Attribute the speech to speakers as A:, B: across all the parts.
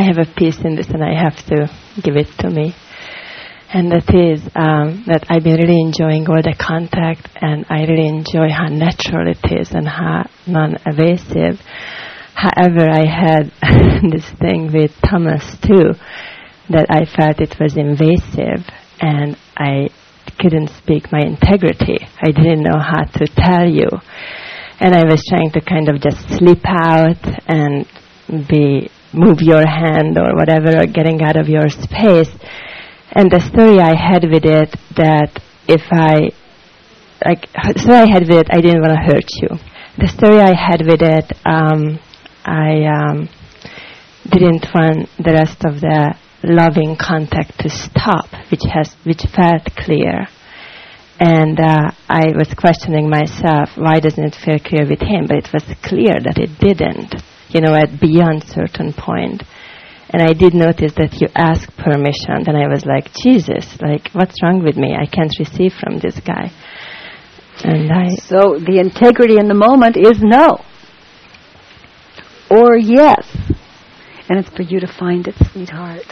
A: I have a piece in this and I have to give it to me. And that is um, that I've been really enjoying all the contact and I really enjoy how natural it is and how non-evasive. However, I had this thing with Thomas too, that I felt it was invasive and I couldn't speak my integrity. I didn't know how to tell you. And I was trying to kind of just slip out and be, move your hand or whatever, or getting out of your space. And the story I had with it that if I, like, story I had with it, I didn't want to hurt you. The story I had with it, um, I um, didn't want the rest of the loving contact to stop, which has which felt clear. And uh, I was questioning myself, why doesn't it feel clear with him? But it was clear that it didn't, you know, at beyond certain point. And I did notice that you asked permission, and I was like, Jesus, like, what's wrong with me? I can't receive from this guy. And I.
B: So the integrity in the moment is no. Or yes. And it's for you to find it, sweetheart.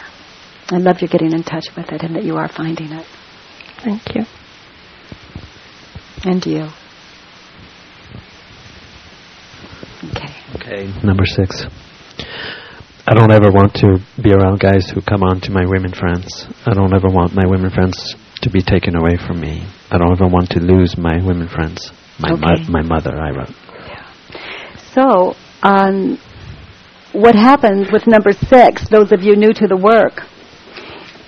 B: I love you getting in touch with it and that you are finding it.
A: Thank you.
B: And you. Okay.
C: Okay, number six. I don't ever want to be around guys who come on to my women friends. I don't ever want my women friends to be taken away from me. I don't ever want to lose my women friends. My,
B: Okay.
C: mo- my mother, I wrote.
B: So, um, what happens with number six, those of you new to the work,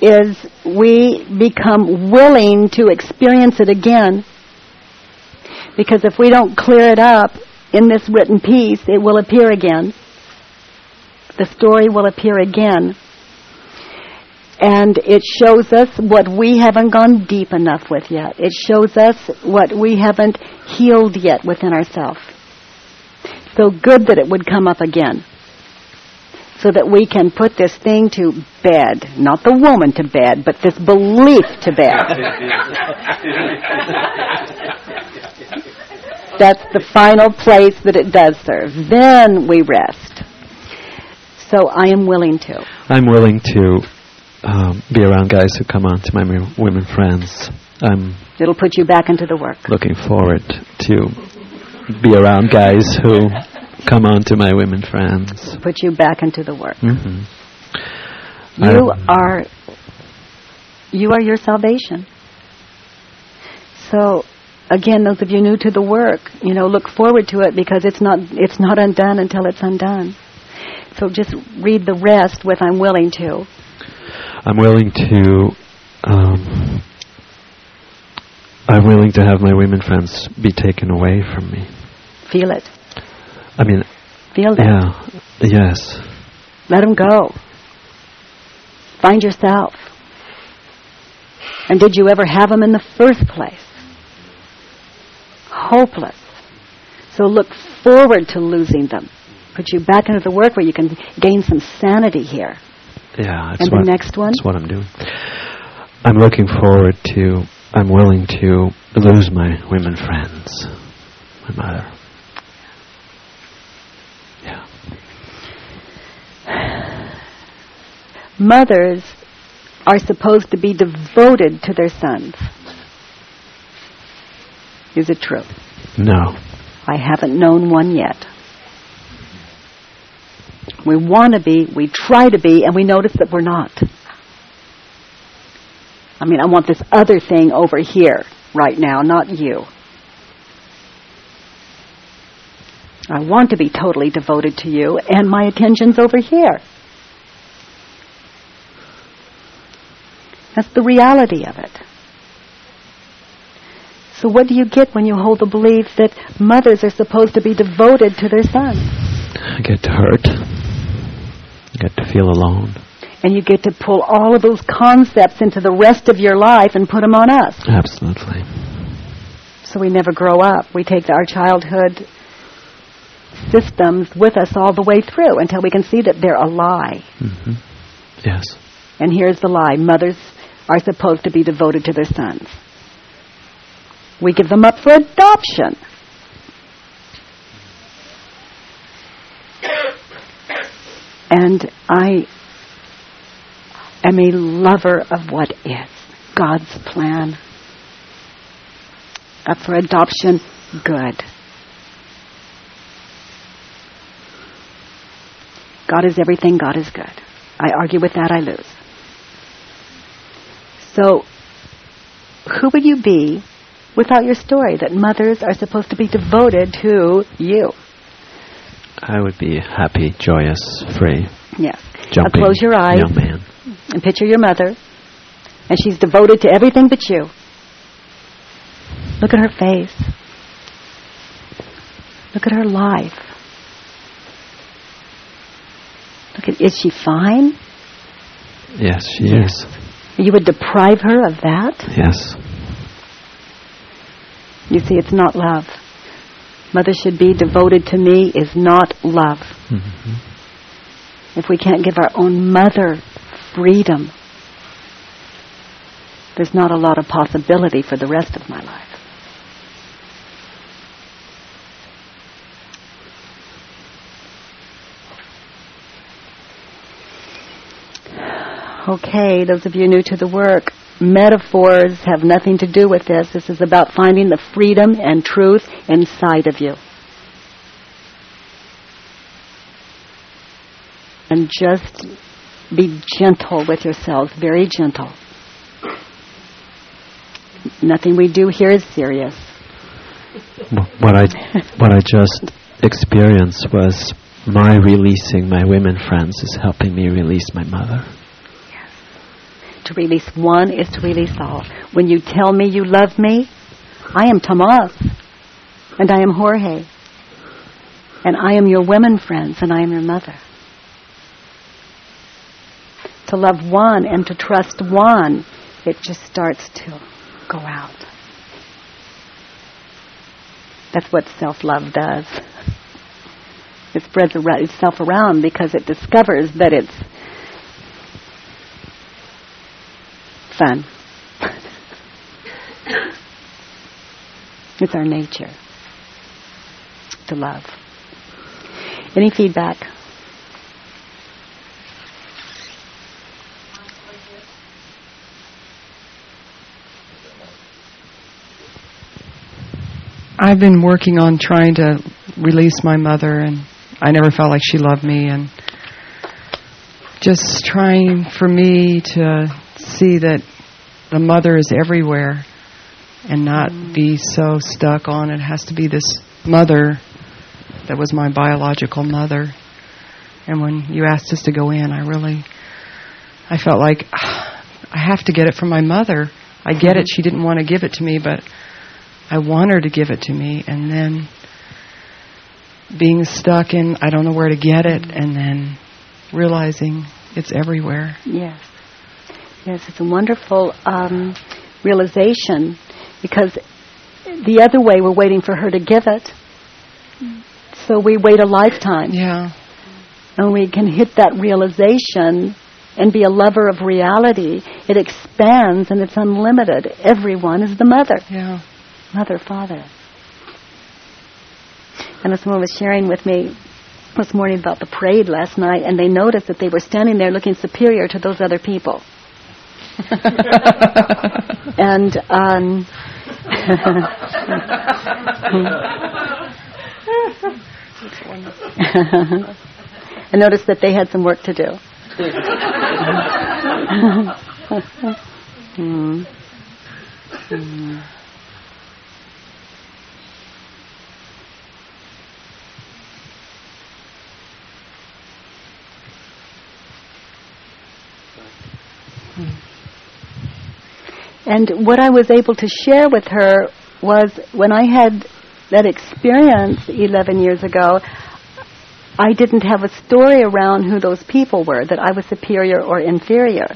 B: is we become willing to experience it again. Because if we don't clear it up in this written piece, it will appear again. The story will appear again. And it shows us what we haven't gone deep enough with yet. It shows us what we haven't healed yet within ourselves so good that it would come up again. So that we can put this thing to bed. Not the woman to bed, but this belief to bed. That's the final place that it does serve. Then we rest. So I am willing to.
C: I'm willing to um, be around guys who come on to my women friends. I'm
B: It'll put you back into the work.
C: looking forward to be around guys who come on to my women friends.
B: Put you back into the work.
C: hmm
B: You are you are your salvation. So again, those of you new to the work, you know, look forward to it because it's not it's not undone until it's undone. So just read the rest with I'm willing to.
C: I'm willing to. Um, I'm willing to have my women friends be taken away from me.
B: Feel it.
C: I mean,
B: Feel that.
C: yeah, yes,
B: Let them go. Find yourself. And did you ever have them in the first place? Hopeless. So look forward to losing them. Put you back into the work where you can gain some sanity here.
C: yeah. That's
B: And the
C: what,
B: next one?
C: That's what I'm doing. I'm looking forward to. I'm willing to lose my women friends, my mother. Yeah.
B: Mothers are supposed to be devoted to their sons. Is it true?
C: No.
B: I haven't known one yet. We want to be, we try to be, and we notice that we're not. I mean, I want this other thing over here right now, not you. I want to be totally devoted to you, and my attention's over here. That's the reality of it. So what do you get when you hold the belief that mothers are supposed to be devoted to their sons?
C: I get to hurt. I get to feel alone.
B: And you get to pull all of those concepts into the rest of your life and put them on us.
C: Absolutely.
B: So we never grow up. We take our childhood systems with us all the way through until we can see that they're a lie.
C: hmm Yes.
B: And here's the lie. Mothers are supposed to be devoted to their sons. We give them up for adoption. And I am a lover of what is God's plan. Up for adoption, good. God is everything, God is good. I argue with that, I lose. So, who would you be without your story that mothers are supposed to be devoted to you?
C: I would be happy, joyous, free,
B: Yes.
C: jumping
B: now close your eyes
C: young man.
B: and picture your mother, and she's devoted to everything but you. Look at her face. Look at her life. Look at, is she fine?
C: Yes, she
B: Yes.
C: is.
B: You would deprive her of that?
C: Yes.
B: You see, it's not love. Mother should be devoted to me is not love.
C: hmm
B: If we can't give our own mother freedom, there's not a lot of possibility for the rest of my life. Okay, those of you new to the work, metaphors have nothing to do with this. This is about finding the freedom and truth inside of you. And just be gentle with yourselves, very gentle. Nothing we do here is serious.
C: What I what I just experienced was my releasing my women friends is helping me release my mother.
B: To release one is to release all. When you tell me you love me, I am Tomas, and I am Jorge, and I am your women friends, and I am your mother. To love one and to trust one, it just starts to go out. That's what self-love does. It spreads itself around because it discovers that it's fun. it's our nature to love. Any feedback?
D: I've been working on trying to release my mother, and I never felt like she loved me, and just trying for me to see that the mother is everywhere and not be so stuck on it has to be this mother that was my biological mother. And when you asked us to go in, I really, I felt like "Ah, I have to get it from my mother. I get it; she didn't want to give it to me, but I want her to give it to me, and then being stuck in I don't know where to get it, and then realizing it's everywhere.
B: Yes. Yes, it's a wonderful um, realization because the other way we're waiting for her to give it. So we wait a lifetime.
D: Yeah,
B: And we can hit that realization and be a lover of reality. It expands and it's unlimited. Everyone is the mother.
D: yeah.
B: Mother, father. And someone was sharing with me this morning about the parade last night, and they noticed that they were standing there looking superior to those other people. and um, I noticed that they had some work to do. Hmm. Hmm. And what I was able to share with her was when I had that experience 11 years ago, I didn't have a story around who those people were, that I was superior or inferior.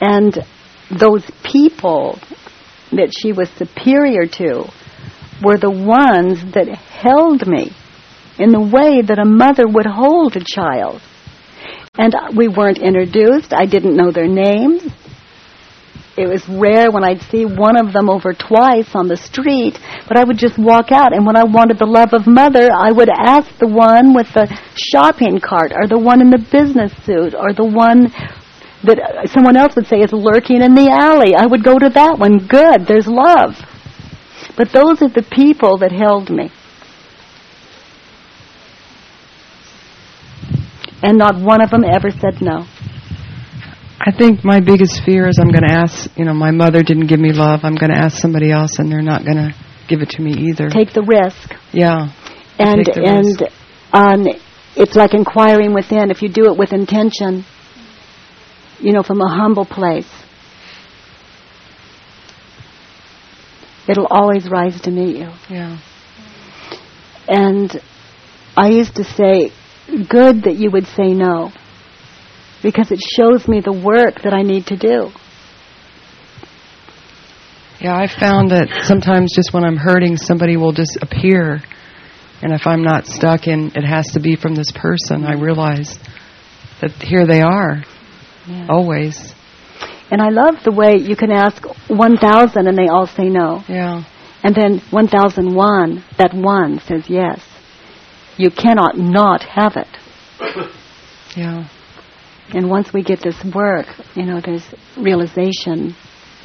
B: And those people that she was superior to were the ones that held me in the way that a mother would hold a child. And we weren't introduced. I didn't know their names. It was rare when I'd see one of them over twice on the street, but I would just walk out. And when I wanted the love of mother, I would ask the one with the shopping cart, or the one in the business suit, or the one that uh, someone else would say is lurking in the alley. I would go to that one. Good, there's love. But those are the people that held me. And not one of them ever said no.
D: I think my biggest fear is I'm going to ask, you know, my mother didn't give me love. I'm going to ask somebody else and they're not going to give it to me either.
B: Take the risk.
D: Yeah.
B: And and
D: risk.
B: um, it's like inquiring within. If you do it with intention, you know, from a humble place, it'll always rise to meet you.
D: Yeah.
B: And I used to say, good that you would say no, because it shows me the work that I need to do.
D: Yeah, I found that sometimes just when I'm hurting, somebody will just appear. And if I'm not stuck in, it has to be from this person, I realize that here they are,
B: Yeah.
D: always.
B: And I love the way you can ask 1,000 and they all say no.
D: Yeah.
B: And then 1001, that one says yes. You cannot not have it.
D: Yeah.
B: And once we get this work, you know, there's realization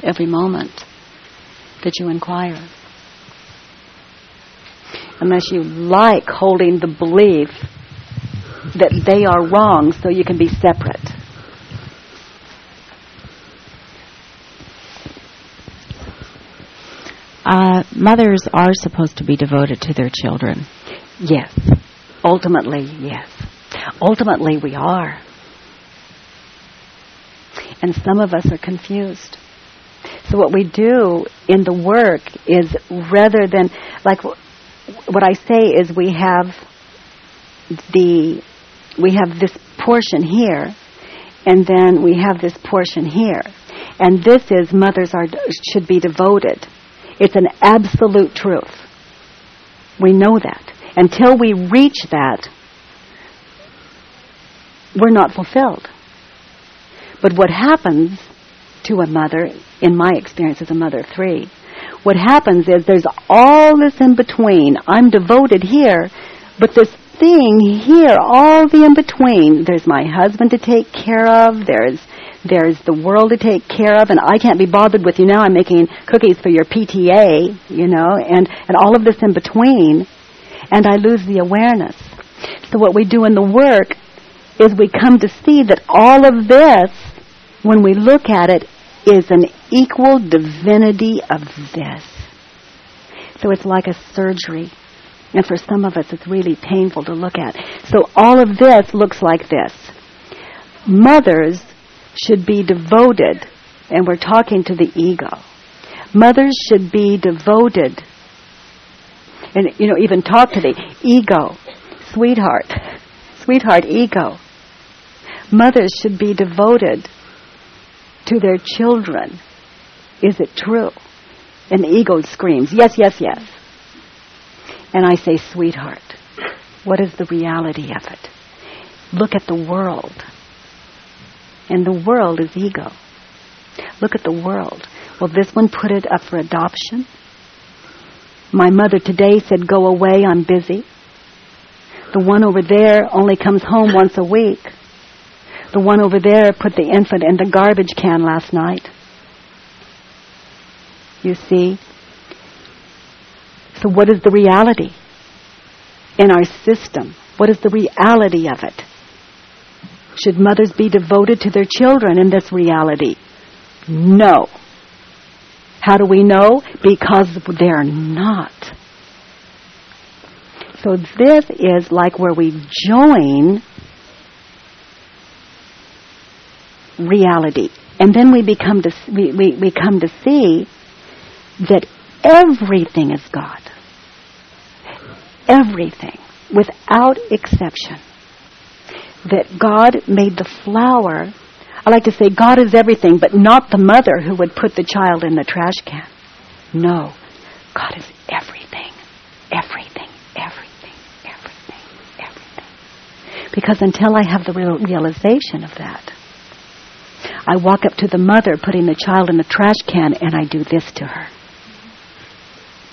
B: every moment that you inquire. Unless you like holding the belief that they are wrong so you can be separate.
E: Uh, mothers are supposed to be devoted to their children.
B: Yes. Ultimately, yes. Ultimately, we are. And some of us are confused. So what we do in the work is rather than, like, what I say is we have the, we have this portion here, and then we have this portion here. And this is mothers are, should be devoted. It's an absolute truth. We know that. Until we reach that, we're not fulfilled. But what happens to a mother, in my experience as a mother of three, what happens is there's all this in between. I'm devoted here, but this thing here, all the in between, there's my husband to take care of, there's there's the world to take care of, and I can't be bothered with you now. I'm making cookies for your PTA, you know, and, and all of this in between, and I lose the awareness. So what we do in the work is we come to see that all of this, when we look at it, is an equal divinity of this. So it's like a surgery. And for some of us, it's really painful to look at. So all of this looks like this. Mothers should be devoted, and we're talking to the ego. Mothers should be devoted, and you know, even talk to the ego, sweetheart, sweetheart, ego. Mothers should be devoted to their children. Is it true? And the ego screams, yes, yes, yes. And I say, sweetheart, what is the reality of it? Look at the world. And the world is ego. Look at the world. Well, this one put it up for adoption. My mother today said, go away, I'm busy. The one over there only comes home once a week. The one over there put the infant in the garbage can last night. You see? So what is the reality in our system? What is the reality of it? Should mothers be devoted to their children in this reality? No. How do we know? Because they're not. So this is like where we join reality. And then we become to, we, we, we come to see that everything is God. Everything, without exception. That God made the flower. I like to say God is everything, but not the mother who would put the child in the trash can. No. God is everything. Everything. Everything. Everything. Everything. Because until I have the real realization of that, I walk up to the mother putting the child in the trash can and I do this to her.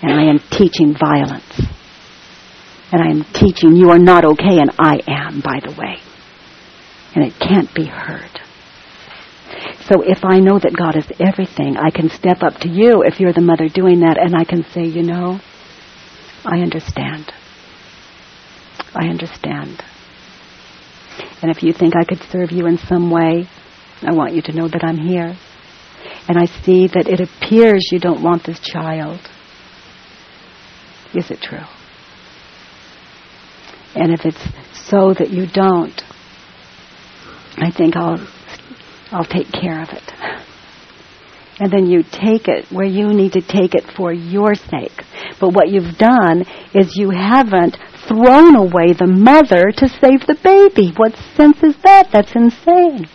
B: And I am teaching violence. And I am teaching you are not okay and I am, by the way. And it can't be heard. So if I know that God is everything, I can step up to you if you're the mother doing that and I can say, you know, I understand. I understand. And if you think I could serve you in some way, I want you to know that I'm here. And I see that it appears you don't want this child. Is it true? And if it's so that you don't, I think I'll I'll take care of it. And then you take it where you need to take it for your sake. But what you've done is you haven't thrown away the mother to save the baby. What sense is that? That's insane.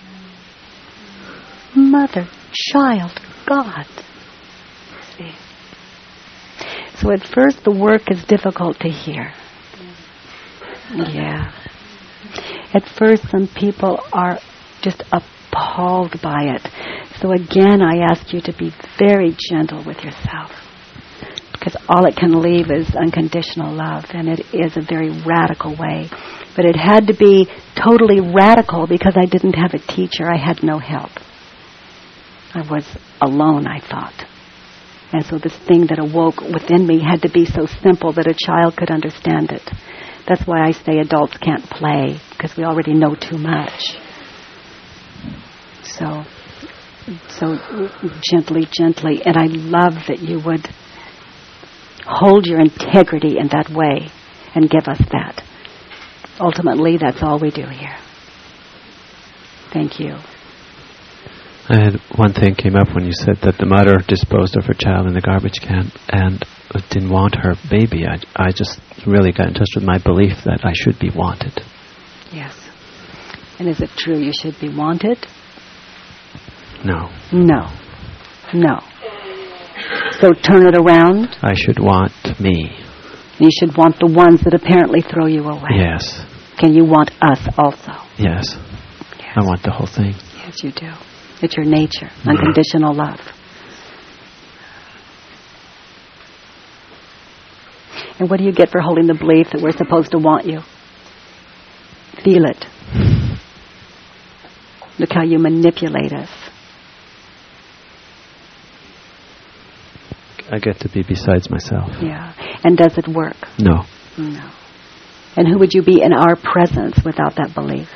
B: Mother, child, God. See? So at first the work is difficult to hear. Yeah. At first some people are just appalled by it. So again, I ask you to be very gentle with yourself. Because all it can leave is unconditional love, and it is a very radical way. But it had to be totally radical because I didn't have a teacher. I had no help. I was alone, I thought. And so this thing that awoke within me had to be so simple that a child could understand it. That's why I say adults can't play, because we already know too much. So, so gently, gently. And I love that you would hold your integrity in that way and give us that. Ultimately, that's all we do here. Thank you.
C: I had one thing came up when you said that the mother disposed of her child in the garbage can and didn't want her baby. I, I just really got in touch with my belief that I should be wanted.
B: Yes. And is it true you should be wanted?
C: No.
B: No. No. So turn it around.
C: I should want me.
B: You should want the ones that apparently throw you away.
C: Yes.
B: Can you want us also?
C: Yes.
B: Yes.
C: I want the whole thing.
B: Yes, you do. It's your nature, unconditional mm-hmm. love. And what do you get for holding the belief that we're supposed to want you? Feel it. Look how you manipulate us.
C: I get to be besides myself.
B: Yeah. And does it work?
C: No.
B: No. And who would you be in our presence without that belief?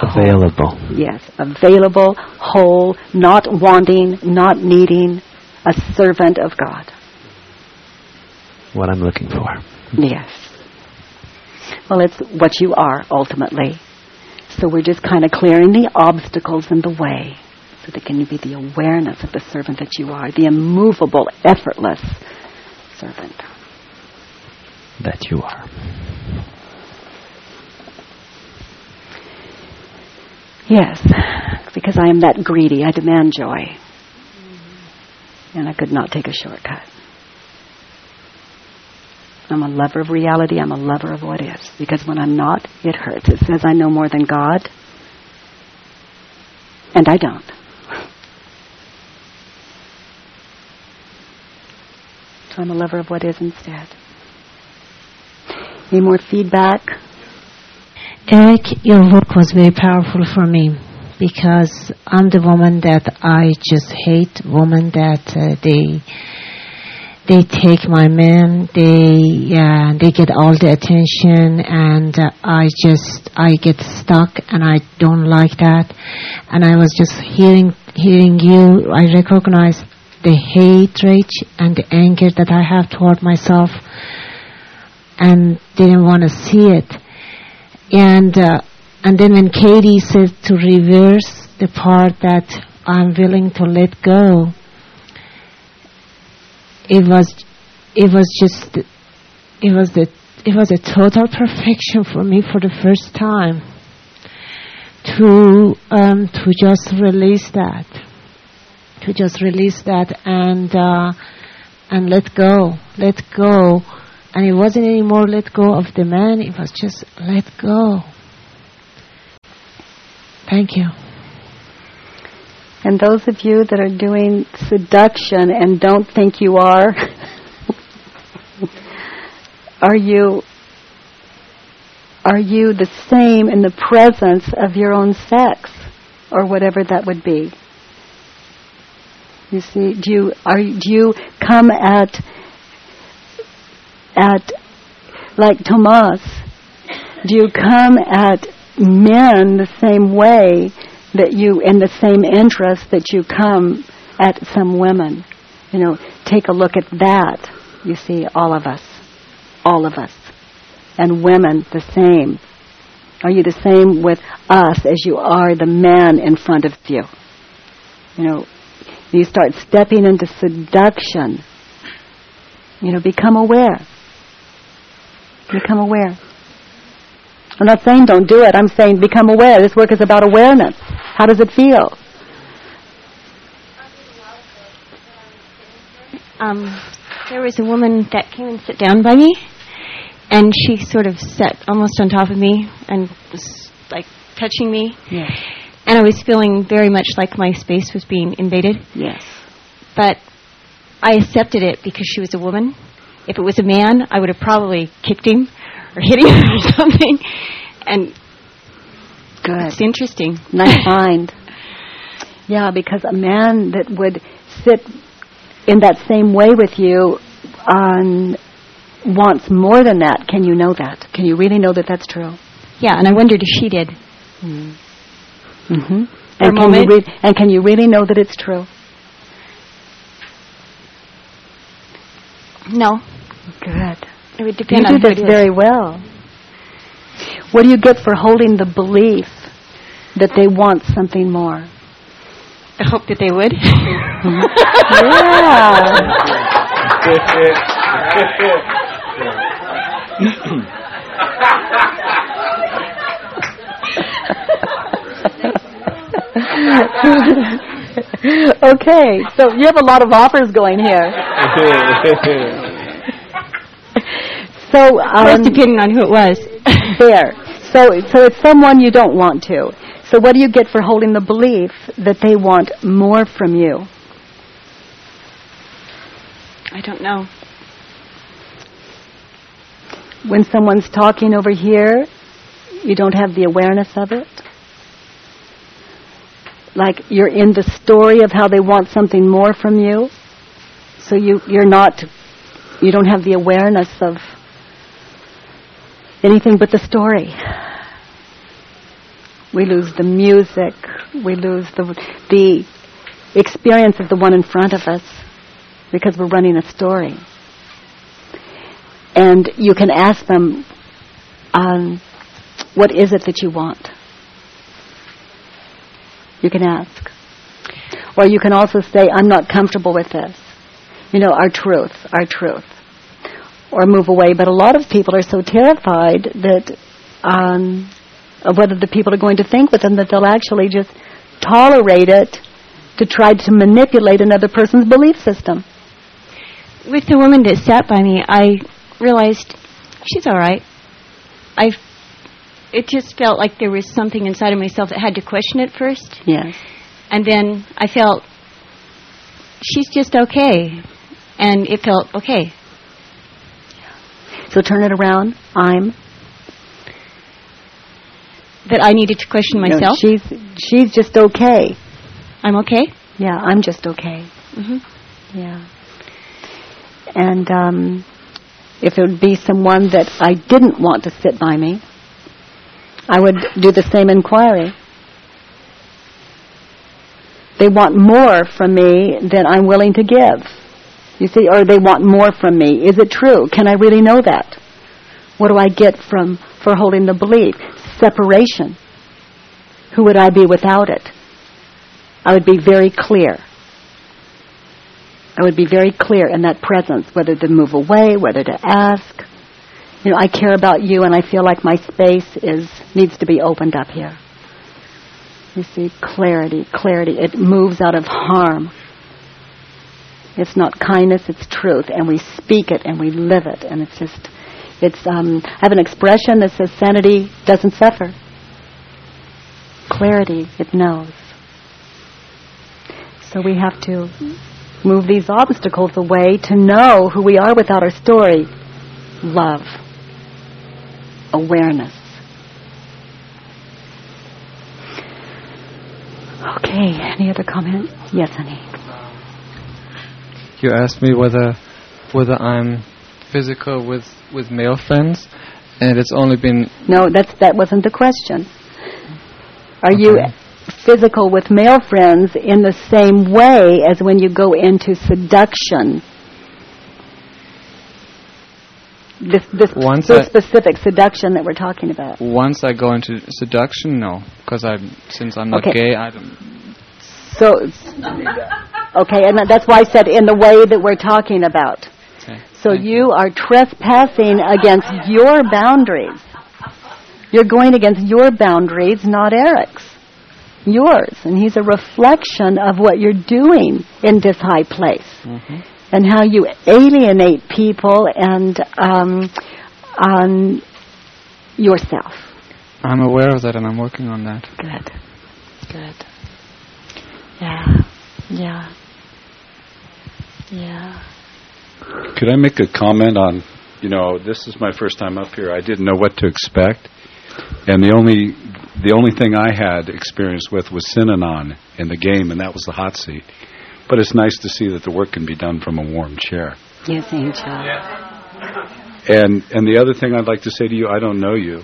C: Available.
B: Yes, available, whole, not wanting, not needing, a servant of God.
C: What I'm looking for.
B: Yes. Well, it's what you are ultimately. So we're just kind of clearing the obstacles in the way so that can you be the awareness of the servant that you are, the immovable, effortless servant.
C: That you are.
B: Yes, because I am that greedy. I demand joy. And I could not take a shortcut. I'm a lover of reality. I'm a lover of what is. Because when I'm not, it hurts. It says I know more than God. And I don't. So I'm a lover of what is instead. Any more feedback?
F: Eric, your work was very powerful for me because I'm the woman that I just hate women that uh, they they take my man, they they get all the attention, and uh, I just I get stuck, and I don't like that. And I was just hearing hearing you, I recognize the hatred and the anger that I have toward myself, and didn't want to see it. And uh, and then when Katie said to reverse the part that I'm willing to let go, it was it was just it was the it was a total perfection for me for the first time to um, to just release that to just release that and uh, and let go let go and it wasn't anymore let go of the man it was just let go thank you
B: And those of you that are doing seduction and don't think you are, are you are you the same in the presence of your own sex? or whatever that would be. You see, do you are do you come at at like Tomas? Do you come at men the same way that you in the same interest that you come at some women? You know, take a look at that. You see, all of us, all of us, and women the same. Are you the same with us as you are the man in front of you? You know, you start stepping into seduction. You know, become aware. Become aware. I'm not saying don't do it. I'm saying become aware. This work is about awareness. How does it feel?
E: Um, there was a woman that came and sat down by me, and she sort of sat almost on top of me and was like touching me.
B: Yes.
E: And I was feeling very much like my space was being invaded.
B: Yes.
E: But I accepted it because she was a woman. If it was a man, I would have probably kicked him or hit him or something. And
B: Good.
E: it's interesting.
B: Nice find. Yeah, because a man that would sit in that same way with you um, wants more than that. Can you know that? Can you really know that that's true?
E: Yeah, and I wondered if she did.
B: Mm-hmm. And can you re- and can you really know that it's true?
E: No,
B: Good.
E: it would
B: You
E: depend
B: do
E: on who
B: this very well. What do you get for holding the belief that they want something more?
E: I hope that they would.
B: Yeah. okay, so you have a lot of offers going here. So um,
E: depending on who it was.
B: there. So so it's someone you don't want to. So what do you get for holding the belief that they want more from you?
E: I don't know.
B: When someone's talking over here, you don't have the awareness of it? Like you're in the story of how they want something more from you? So you, you're not, you don't have the awareness of anything but the story. We lose the music, we lose the, the experience of the one in front of us because we're running a story and you can ask them, um, what is it that you want? You can ask. Or you can also say, I'm not comfortable with this. You know, our truth, our truth. Or move away. But a lot of people are so terrified that um, of whether the people are going to think with them that they'll actually just tolerate it to try to manipulate another person's belief system.
E: With the woman that sat by me, I realized she's all right. I, it just felt like there was something inside of myself that had to question it first,
B: Yes.
E: and then I felt she's just okay, and it felt okay.
B: So turn it around. I'm
E: That I needed to question myself?
B: No, she's she's just okay.
E: I'm okay.
B: Yeah, I'm just okay.
E: hmm
B: Yeah. And um, if it would be someone that I didn't want to sit by me, I would do the same inquiry. They want more from me than I'm willing to give. You see, or they want more from me. Is it true? Can I really know that? What do I get from for holding the belief? Separation. Who would I be without it? I would be very clear. I would be very clear in that presence, whether to move away, whether to ask. You know, I care about you and I feel like my space is needs to be opened up here. You see, clarity, clarity. It moves out of harm. It's not kindness, it's truth, and we speak it and we live it, and it's just, it's, um, I have an expression that says sanity doesn't suffer. Clarity, it knows. So we have to move these obstacles away to know who we are without our story. Love. Awareness. Okay, any other comment? Yes, honey.
G: You asked me whether whether I'm physical with with male friends, and it's only been
B: No, that's that wasn't the question. Are you physical with male friends in the same way as when you go into seduction? This this
G: Once
B: this
G: I-
B: specific seduction that we're talking about.
G: once I go into seduction. No, because I since I'm not
B: Okay.
G: gay, I don't.
B: So, okay, and that's why I said in the way that we're talking about.
G: Okay.
B: So
G: Thank
B: you are trespassing against your boundaries. You're going against your boundaries, not Eric's. Yours. And he's a reflection of what you're doing in this high place.
G: Mhm.
B: And how you alienate people and um, on yourself.
G: I'm aware of that, and I'm working on that.
B: Good. Good. Yeah. Yeah. Yeah.
H: Could I make a comment on, you know, this is my first time up here. I didn't know what to expect. And the only the only thing I had experience with was Synanon in the game, and that was the hot seat. But it's nice to see that the work can be done from a warm chair.
B: Yes, Angel. Yeah.
H: And and the other thing I'd like to say to you, I don't know you,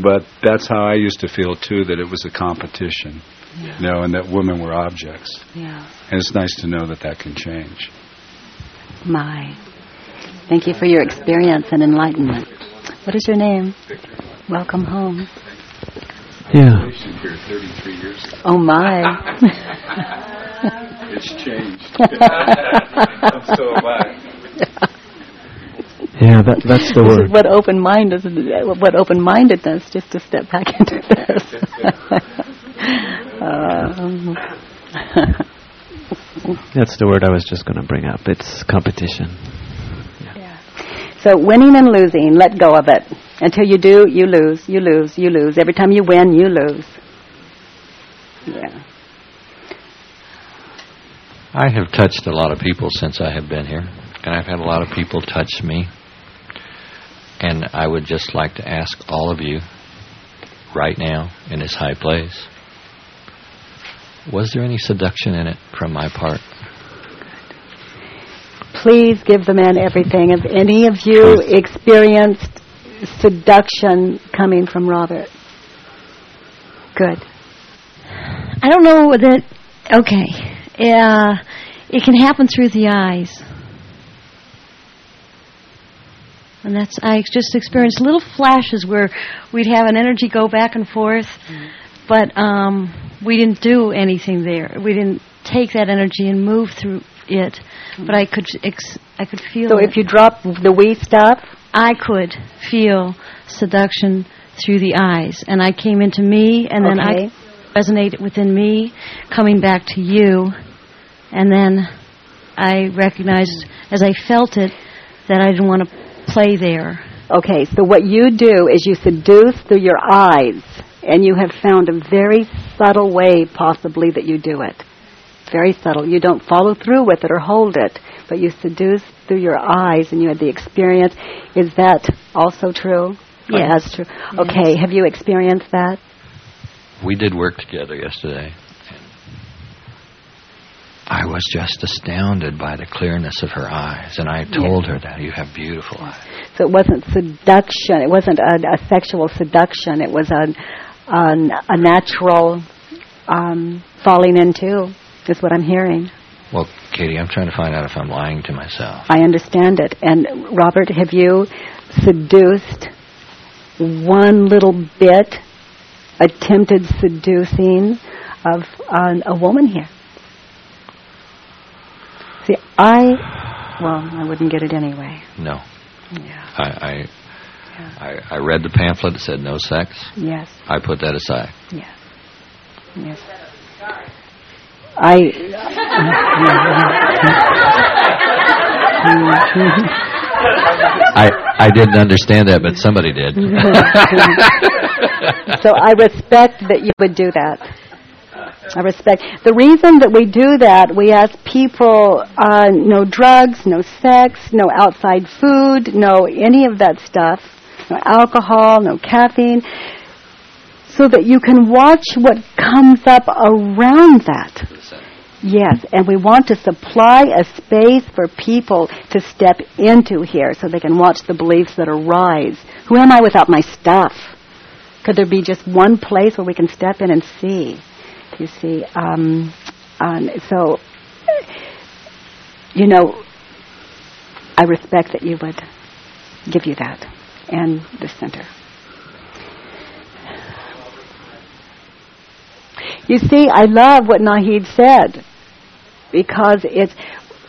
H: but that's how I used to feel too. That it was a competition, you know, and that women were objects.
B: Yeah.
H: And it's nice to know that that can change.
B: My. Thank you for your experience and enlightenment. What is your name? Welcome home.
C: Yeah.
H: here 33 years ago.
B: Oh my.
H: It's changed. so am I.
C: Yeah, that, that's the
B: This is
C: word.
B: what open mindedness what open mindedness just to step back into this. um,
C: That's the word I was just going to bring up. It's competition. Yeah.
B: so winning and losing, let go of it. Until you do, you lose, you lose, you lose. Every time you win, you lose. Yeah.
I: I have touched a lot of people since I have been here, and I've had a lot of people touch me. And I would just like to ask all of you, right now, in this high place, was there any seduction in it from my part?
B: Please give the man everything. Have any of you experienced seduction coming from Robert? Good.
J: I don't know that. Okay, uh, it can happen through the eyes, and that's I just experienced little flashes where we'd have an energy go back and forth, but um, we didn't do anything there. We didn't take that energy and move through it, but I could ex- I could feel.
B: So
J: it.
B: if you drop the we stuff,
J: I could feel seduction through the eyes, and I came into me, and then
B: Okay.
J: I resonated within me, coming back to you, and then I recognized as I felt it that I didn't want to play there.
B: Okay, so what you do is you seduce through your eyes, and you have found a very subtle way, possibly, that you do it. Very subtle. You don't follow through with it or hold it, but you seduce through your eyes, and you had the experience. Is that also true? Or
J: Yes.
B: as true? Okay, have you experienced that?
I: We did work together yesterday. I was just astounded by the clearness of her eyes, and I told her that you have beautiful eyes.
B: So it wasn't seduction. It wasn't a, a sexual seduction. It was a, a, a natural um, falling into, is what I'm hearing.
I: Well, Katie, I'm trying to find out if I'm lying to myself.
B: I understand it. And Robert, have you seduced one little bit, attempted seducing of uh, a woman here? See, I, well, I wouldn't get it anyway.
I: No.
B: Yeah.
I: I, I, I, I read the pamphlet that said no sex.
B: Yes.
I: I put that aside.
B: Yes. Yes. I.
I: I, I didn't understand that, but somebody did.
B: so I respect that you would do that. I respect. The reason that we do that, we ask people uh, no drugs, no sex, no outside food, no any of that stuff, no alcohol, no caffeine, so that you can watch what comes up around that. Yes, and we want to supply a space for people to step into here so they can watch the beliefs that arise. Who am I without my stuff? Could there be just one place where we can step in and see? You see, um, um, so you know, I respect that you would give you that and the center. You see, I love what Nahid said because it's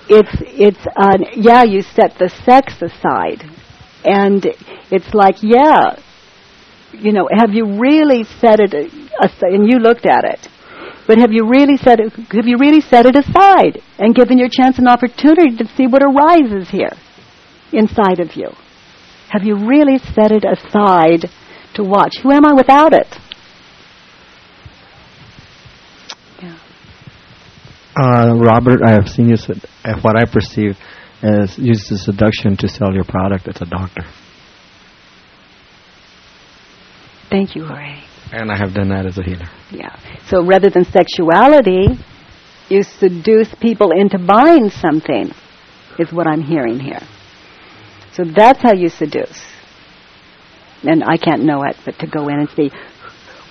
B: it's it's uh, yeah, you set the sex aside, and it's like yeah, you know, have you really set it aside? And you looked at it, but have you really set it? Have you really set it aside and given your chance an opportunity to see what arises here inside of you? Have you really set it aside to watch? Who am I without it?
K: Uh, Robert, I have seen you, uh, what I perceive as use the seduction to sell your product as a doctor.
B: Thank you, Jorge.
K: And I have done that as a healer.
B: Yeah. So rather than sexuality, you seduce people into buying something, is what I'm hearing here. So that's how you seduce. And I can't know it, but to go in and see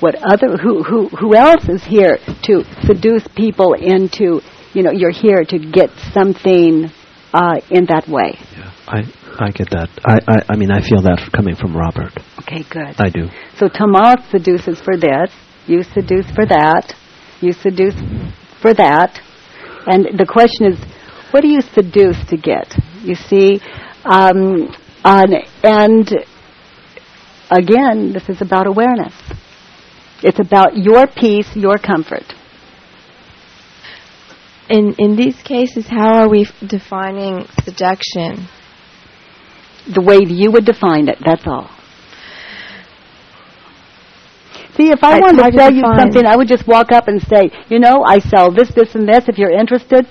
B: what other who who who else is here to seduce people into you know you're here to get something uh, in that way.
C: Yeah, I I get that. I, I I mean I feel that coming from Robert.
B: Okay, good.
C: I do.
B: So Tomas seduces for this, you seduce for that, you seduce for that, and the question is, what do you seduce to get? You see, um, on, and again, this is about awareness. It's about your peace, your comfort.
L: In in these cases, how are we f- defining seduction?
B: The way you would define it, that's all. See, if I
L: It's
B: wanted to sell you something, I would just walk up and say, you know, I sell this, this, and this. If you're interested,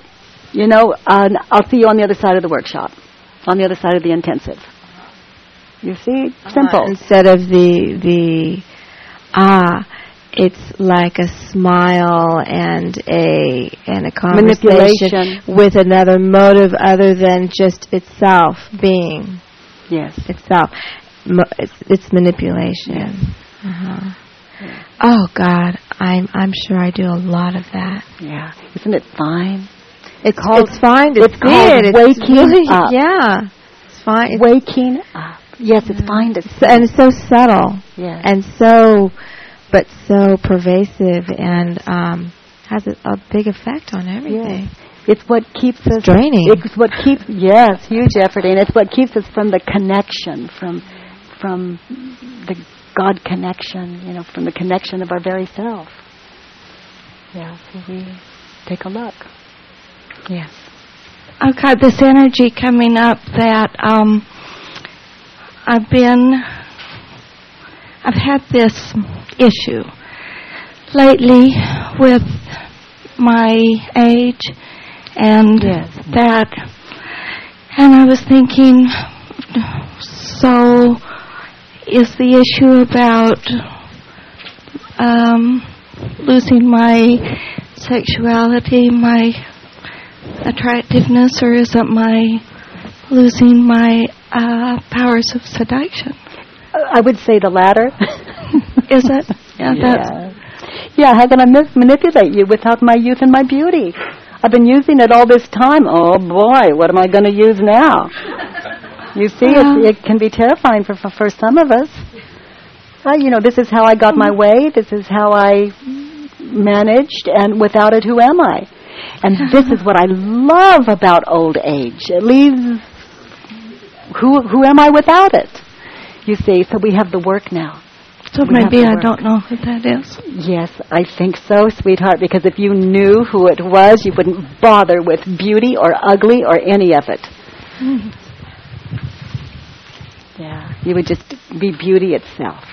B: you know, uh, I'll see you on the other side of the workshop, on the other side of the intensive. You see, simple.
L: Uh, instead of the the ah, it's like a smile and a and a conversation
B: Manipulation.
L: with another motive other than just itself being
B: Yes.
L: itself. Mo- it's, it's manipulation. Uh-huh. Oh God, I'm I'm sure I do a lot of that.
B: Yeah. Isn't it fine?
L: It's
B: called-
L: it's fine
B: it's
L: see
B: called
L: it. It's
B: waking
L: really,
B: up.
L: Yeah, it's fine. It's,
B: Waking up. Yes, it's fine to see.
L: and it's so subtle
B: Yes.
L: and so, but so pervasive and um, has a, a big effect on everything.
B: It's what keeps us
L: draining.
B: It's what keeps yes, huge effort, and it's what keeps us from the connection, from from the God connection, you know, from the connection of our very self. Yeah, so we take a look. Yes.
M: I've got this energy coming up that um, I've been, I've had this issue lately with my age and that, and I was thinking, so is the issue about um, losing my sexuality, my attractiveness, or is it my losing my uh, powers of seduction?
B: I would say the latter.
M: Is it? Yeah,
B: yeah. Yeah, how can I ma- manipulate you without my youth and my beauty? I've been using it all this time. Oh boy, what am I going to use now? You see, it, it can be terrifying for, for for some of us. Uh, you know, this is how I got my way. This is how I managed, and without it, who am I? And this is what I love about old age. It leaves who who am I without it? You see, so we have the work now.
M: so
B: We
M: maybe I don't know who that is.
B: Yes, I think so, sweetheart, because if you knew who it was, you wouldn't bother with beauty or ugly or any of it. Yeah, you would just be beauty itself.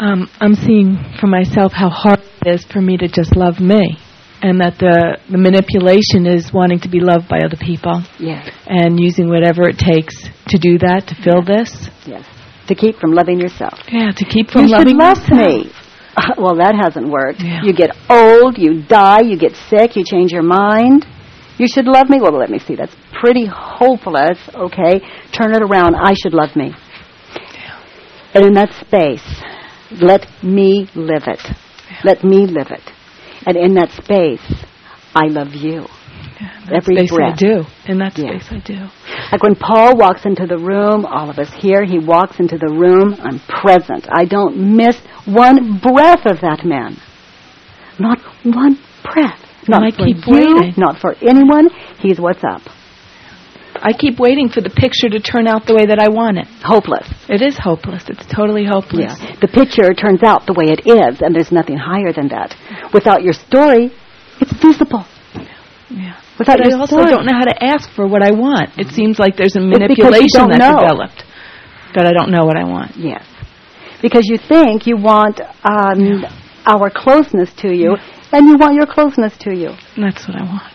N: Um, I'm seeing for myself how hard it is for me to just love me, and that the the manipulation is wanting to be loved by other people,
B: Yes.
N: and using whatever it takes to do that, to fill this.
B: Yes. To keep from loving yourself.
N: Yeah, to keep from
B: you
N: loving
B: should love
N: yourself.
B: me. well, that hasn't worked.
N: Yeah.
B: You get old, you die, you get sick, you change your mind. You should love me. Well, let me see. That's pretty hopeless. Okay, turn it around. I should love me. And in that space, let me live it. Let me live it. And in that space, I love you.
N: That
B: Every
N: space
B: breath.
N: I do. In that
B: Yeah.
N: space I do.
B: Like when Paul walks into the room, all of us here, he walks into the room, I'm present. I don't miss one breath of that man. Not one breath. Not
N: I
B: for
N: keep
B: you,
N: waiting.
B: not for anyone. He's what's up.
N: I keep waiting for the picture to turn out the way that I want it.
B: Hopeless.
N: It is hopeless. It's totally hopeless.
B: Yeah. The picture turns out the way it is, and there's nothing higher than that. Without your story, it's visible.
N: Yeah.
B: Without
N: But I also
B: story.
N: don't know how to ask for what I want. It seems like there's a
B: It's because you
N: manipulation that's
B: know.
N: developed that I don't know what I want.
B: Yes. Because you think you want um, our closeness to you, and you want your closeness to you.
N: That's what I want.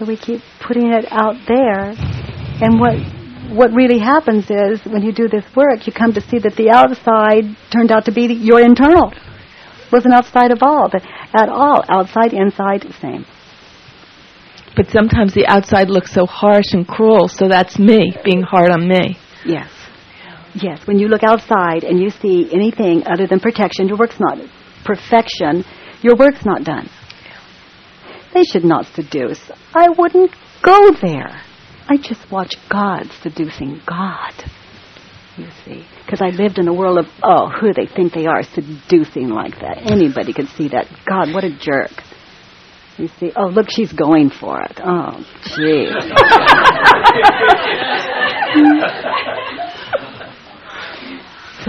B: So we keep putting it out there, and what what really happens is when you do this work, you come to see that the outside turned out to be the, your internal. Wasn't outside of all, but at all. Outside, inside, same.
N: But sometimes the outside looks so harsh and cruel, so that's me being hard on me.
B: Yes. Yes. When you look outside and you see anything other than protection, your work's not perfection. Your work's not done. They should not seduce. I wouldn't go there. I just watch God seducing God. You see, because I lived in a world of oh, who they think they are seducing like that. Anybody could see that. God, what a jerk. You see, oh look, she's going for it. Oh, gee.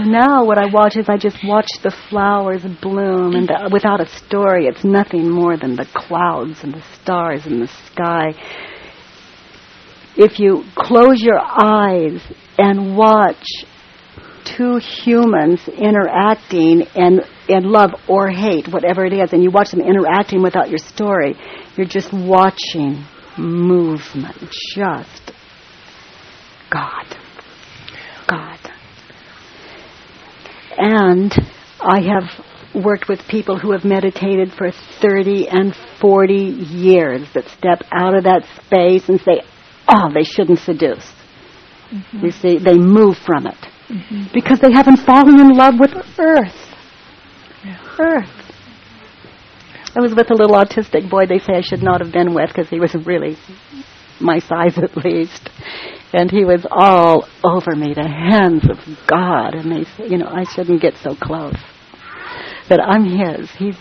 B: Now what I watch is I just watch the flowers bloom and the, without a story it's nothing more than the clouds and the stars in the sky. If you close your eyes and watch two humans interacting and in love or hate, whatever it is, and you watch them interacting without your story, you're just watching movement, just God. God. And I have worked with people who have meditated for 30 and 40 years that step out of that space and say, oh, they shouldn't seduce. Mm-hmm. You see, they move from it. Mm-hmm. Because they haven't fallen in love with Earth. Earth. I was with a little autistic boy they say I should not have been with because he was really my size at least. And he was all over me, the hands of God. And they say, you know, I shouldn't get so close. But I'm his. He's,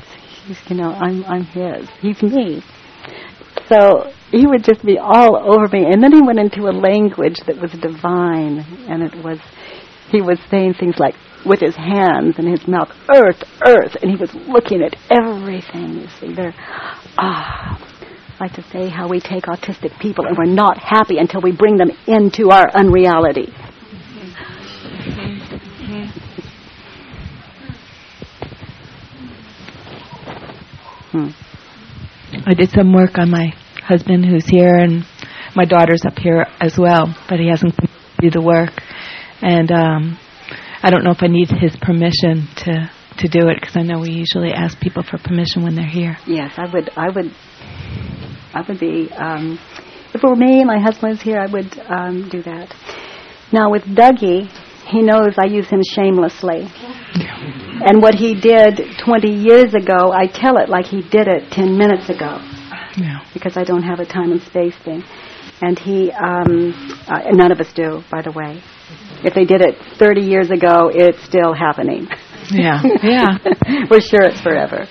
B: he's you know, I'm, I'm his. He's me. So he would just be all over me. And then he went into a language that was divine. And it was, he was saying things like, with his hands and his mouth, earth, earth. And he was looking at everything, you see. There, ah, like to say how we take autistic people and we're not happy until we bring them into our unreality. Hmm.
N: I did some work on my husband who's here, and my daughter's up here as well, but he hasn't do the work. And um, I don't know if I need his permission to to do it because I know we usually ask people for permission when they're here.
B: Yes, I would. I would. I would be. Um, if it were me, my husband husband's here, I would um, do that. Now with Dougie, he knows I use him shamelessly. And what he did 20 years ago, I tell it like he did it 10 minutes ago.
N: Yeah.
B: Because I don't have a time and space thing. And he, um, uh, none of us do, by the way. If they did it 30 years ago, it's still happening.
N: Yeah, yeah.
B: We're sure it's forever.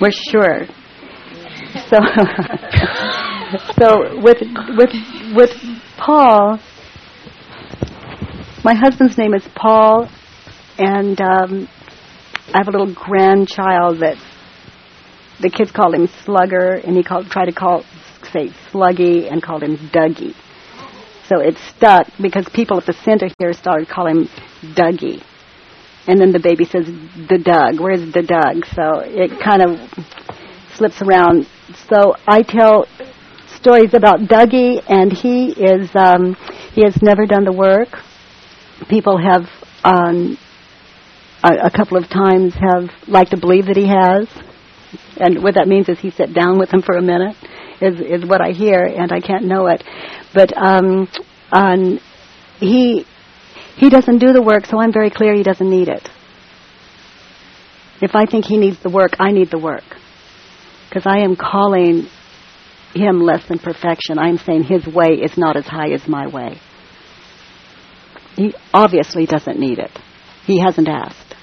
B: We're sure. So, so with with with Paul, my husband's name is Paul, and um, I have a little grandchild that the kids called him Slugger, and he called tried to call say Sluggy and called him Dougie. So it stuck because people at the center here started calling him Dougie. And then the baby says, the Doug. Where's the Doug? So it kind of slips around. So I tell stories about Dougie, and he is um, he has never done the work. People have um, a, a couple of times have liked to believe that he has, and what that means is he sat down with him for a minute. Is is what I hear, and I can't know it, but um, um, he he doesn't do the work, so I'm very clear he doesn't need it. If I think he needs the work, I need the work. Because I am calling him less than perfection. I'm saying his way is not as high as my way. He obviously doesn't need it. He hasn't asked.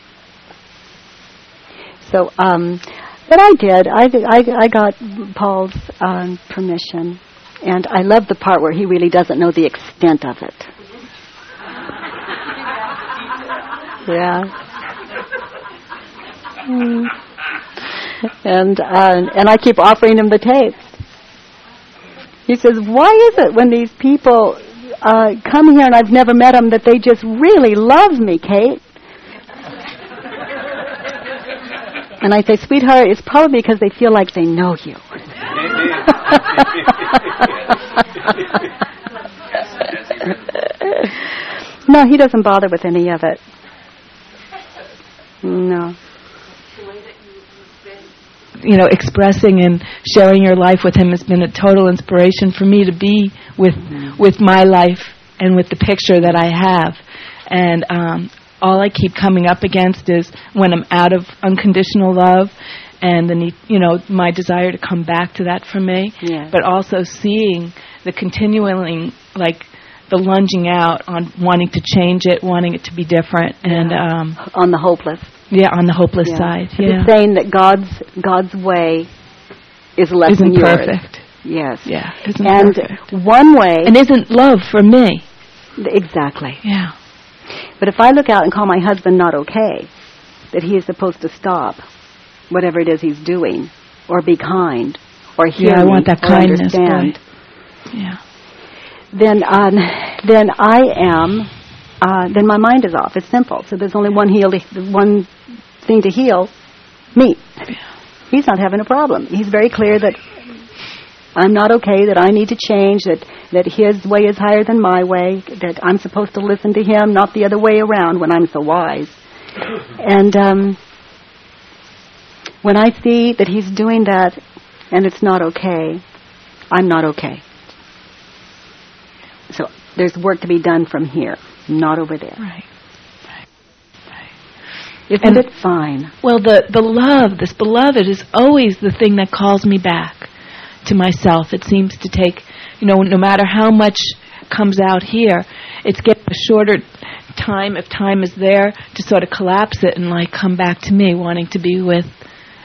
B: So, um, but I did. I, I, I got Paul's um, permission. And I love the part where he really doesn't know the extent of it. yeah. Mm. And uh, and I keep offering him the tapes. He says, "Why is it when these people uh, come here and I've never met them that they just really love me, Kate?" And I say, "Sweetheart, it's probably because they feel like they know you." no, he doesn't bother with any of it. No
N: you know, expressing and sharing your life with him has been a total inspiration for me to be with
B: Mm-hmm.
N: with my life and with the picture that I have. And um, all I keep coming up against is when I'm out of unconditional love and the need, you know, my desire to come back to that for me.
B: Yeah.
N: But also seeing the continuing, like, the lunging out on wanting to change it, wanting it to be different, and um,
B: on the hopeless.
N: Yeah, on the hopeless
B: Yeah.
N: side.
B: It's
N: Yeah.
B: saying that God's God's way is less
N: Isn't
B: than yours.
N: perfect.
B: Yes.
N: Yeah. Isn't
B: and
N: perfect.
B: one way
N: and isn't love for me.
B: exactly.
N: Yeah.
B: But if I look out and call my husband not okay, that he is supposed to stop whatever it is he's doing, or be kind, or hear
N: Yeah, I want that
B: or
N: kindness,
B: understand,
N: Yeah.
B: then um, then I am uh, then my mind is off. It's simple. So there's only one heal, one thing to heal, me. He's not having a problem. He's very clear that I'm not okay, that I need to change, that, that his way is higher than my way, that I'm supposed to listen to him, not the other way around when I'm so wise. And um, when I see that he's doing that and it's not okay, I'm not okay. So there's work to be done from here, not over there.
N: Right.
B: Isn't
N: And-
B: it fine?
N: Well, the the love, this beloved, is always the thing that calls me back to myself. It seems to take, you know, no matter how much comes out here, it's getting a shorter time if time is there to sort of collapse it and like come back to me, wanting to be with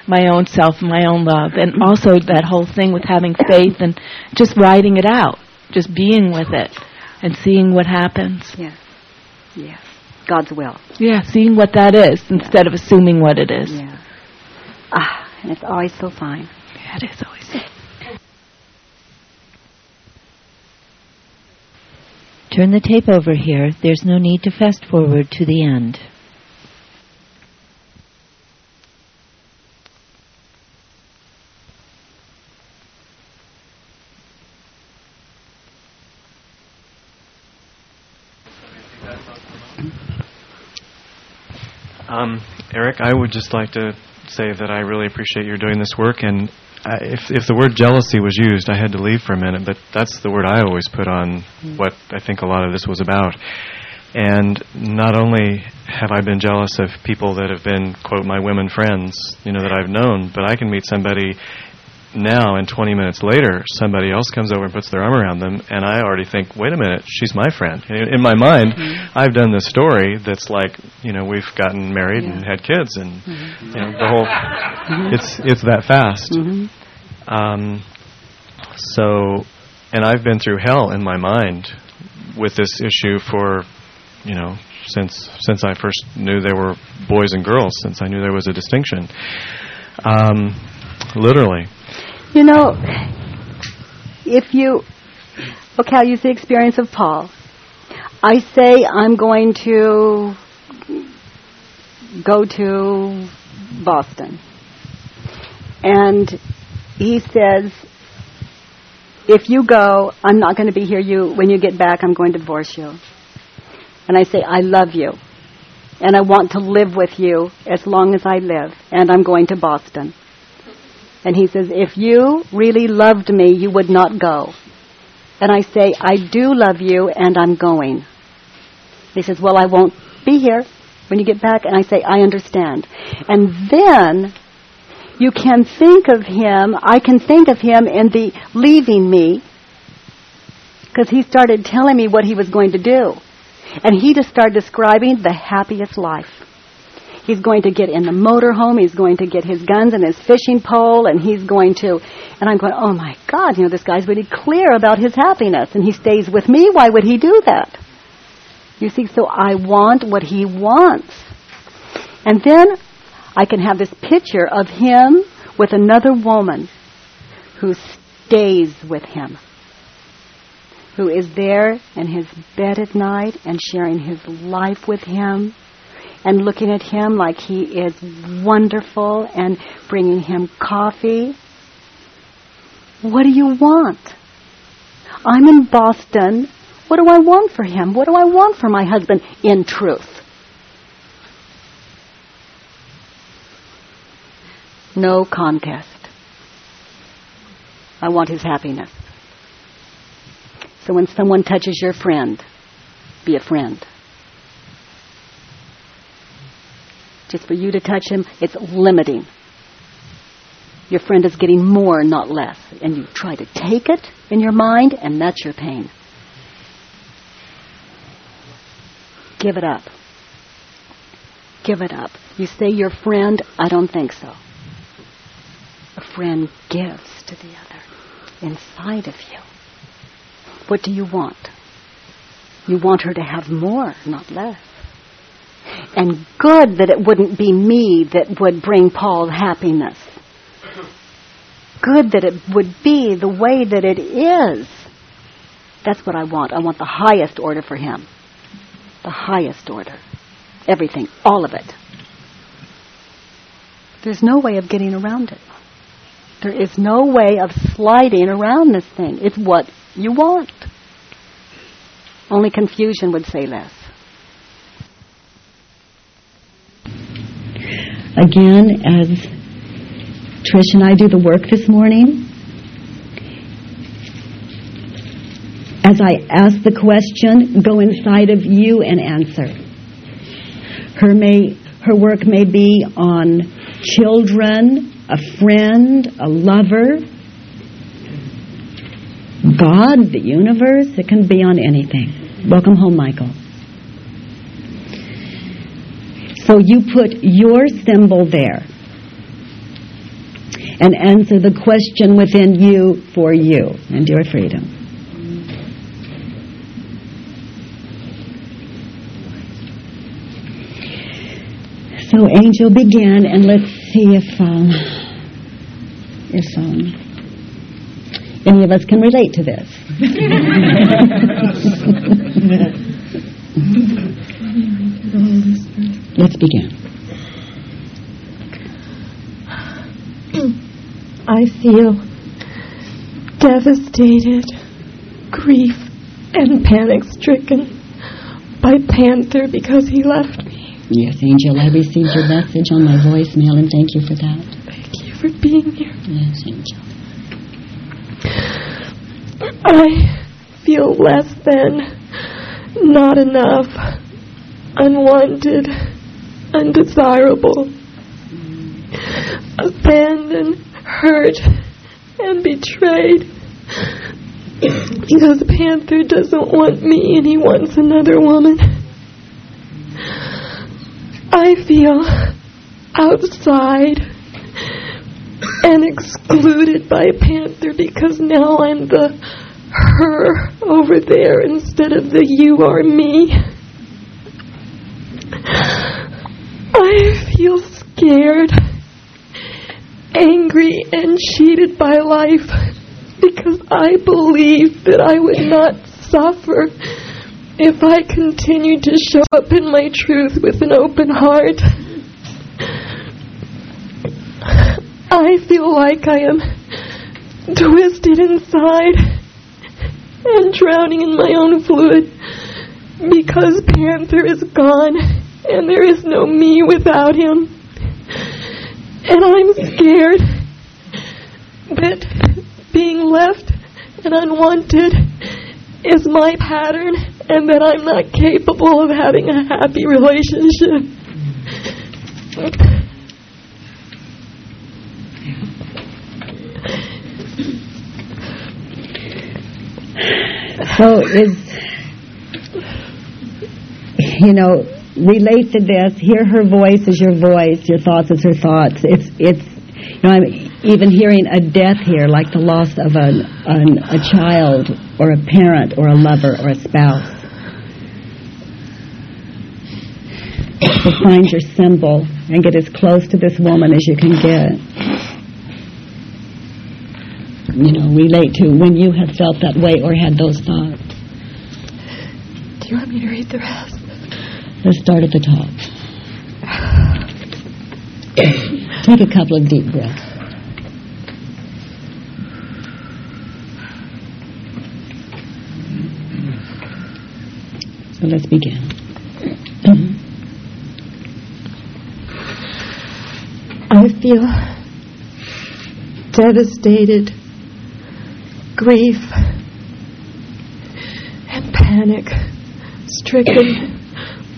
N: my own self and my own love, and also that whole thing with having faith and just writing it out, just being with it and seeing what happens.
B: Yes. Yes. God's will.
N: Yeah, seeing what that is instead of assuming what it is.
B: Yeah. Ah, and it's always so fine.
N: Yeah, it is always.
O: So Turn the tape over here. There's no need to fast forward to the end.
P: Um, Eric, I would just like to say that I really appreciate your doing this work. And I, if if the word jealousy was used, I had to leave for a minute. But that's the word I always put on what I think a lot of this was about. And not only have I been jealous of people that have been quote my women friends, you know that I've known, but I can meet somebody now and 20 minutes later somebody else comes over and puts their arm around them and I already think wait a minute she's my friend. In, my mind I've done this story that's like you know we've gotten married and had kids and you know the whole it's it's that fast. Um, so and I've been through hell in my mind with this issue for you know since since I first knew there were boys and girls since I knew there was a distinction. Um, literally
B: You know, if you, okay, I'll use the experience of Paul. I say I'm going to go to Boston. And he says, if you go, I'm not going to be here. You, when you get back, I'm going to divorce you. And I say, I love you. And I want to live with you as long as I live. And I'm going to Boston. And he says, if you really loved me, you would not go. And I say, I do love you and I'm going. He says, well, I won't be here when you get back. And I say, I understand. And then you can think of him, I can think of him in the leaving me, because he started telling me what he was going to do. And he just started describing the happiest life. He's going to get in the motorhome, he's going to get his guns and his fishing pole, and he's going to, and I'm going, oh my God, you know, this guy's really clear about his happiness, and he stays with me, why would he do that? You see, so I want what he wants. And then I can have this picture of him with another woman who stays with him, who is there in his bed at night and sharing his life with him and looking at him like he is wonderful and bringing him coffee. What do you want? I'm in Boston. What do I want for him? What do I want for my husband in truth? No contest. I want his happiness. So when someone touches your friend, be a friend. Just for you to touch him, it's limiting. Your friend is getting more, not less. And you try to take it in your mind, and that's your pain. Give it up. Give it up. You say your friend, I don't think so a friend gives to the other inside of you. What do you want? You want her to have more, not less. And good that it wouldn't be me that would bring Paul happiness. Good that it would be the way that it is. That's what I want. I want the highest order for him. The highest order. Everything. All of it. There's no way of getting around it. There is no way of sliding around this thing. It's what you want. Only confusion would say less.
M: Again, as Trish and I do the work this morning, as I ask the question, go inside of you and answer. Her may her work may be on children, a friend, a lover, God, the universe. It can be on anything. Welcome home, Michael. So you put your symbol there and answer the question within you for you and your freedom. So angel begin and let's see if um, if um, any of us can relate to this. let's begin.
Q: I feel devastated, grief, and panic stricken by Panther because he left me.
M: Yes, Angel, I received your message on my voicemail, and thank you for that.
Q: Thank you for being here.
M: Yes, Angel.
Q: I feel less than, not enough, unwanted, undesirable, abandoned, hurt, and betrayed. Because Panther doesn't want me and he wants another woman. I feel outside and excluded by Panther because now I'm the her over there instead of the you or me. I feel scared, angry, and cheated by life because I believe that I would not suffer if I continued to show up in my truth with an open heart, I feel like I am twisted inside and drowning in my own fluid because Panther is gone and there is no me without him. And I'm scared that being left and unwanted is my pattern and that I'm not capable of having a happy relationship.
B: So is, you know, relate to this. Hear her voice as your voice. Your thoughts as her thoughts. It's it's. You know, I'm even hearing a death here, like the loss of a an, a child or a parent or a lover or a spouse. So find your symbol and get as close to this woman as you can get. You know, relate to when you have felt that way or had those thoughts.
Q: Do you want me to read the rest?
B: Let's start at the top. Take a couple of deep breaths. So let's begin. Mm-hmm.
Q: I feel devastated, grief, and panic stricken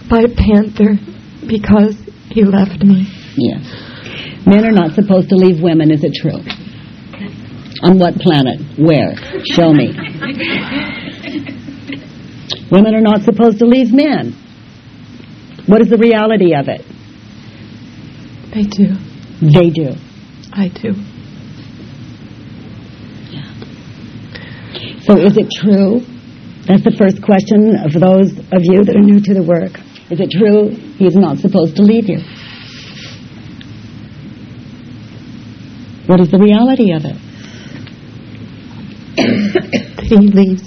Q: by a Panther because he left me.
B: Yes. Men are not supposed to leave women, is it true? On what planet? Where? Show me. Women are not supposed to leave men. What is the reality of it?
Q: They do.
B: They do.
Q: I do. Yeah.
B: So is it true? That's the first question of those of you that are new to the work. Is it true he's not supposed to leave you? What is the reality of it?
Q: he leaves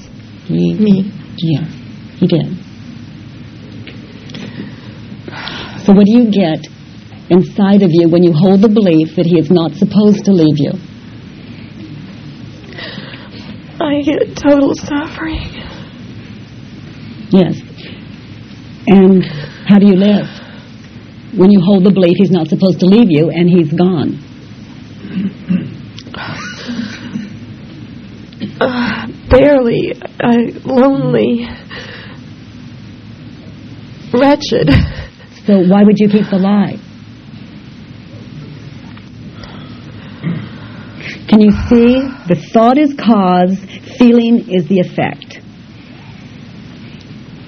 B: he,
Q: me.
B: Yeah, he did. So what do you get inside of you when you hold the belief that he is not supposed to leave you?
Q: I get total suffering.
B: Yes. And how do you live? When you hold the belief he's not supposed to leave you and he's gone.
Q: Uh, barely. I lonely. Wretched.
B: So why would you keep the lie? Can you see? The thought is cause, feeling is the effect.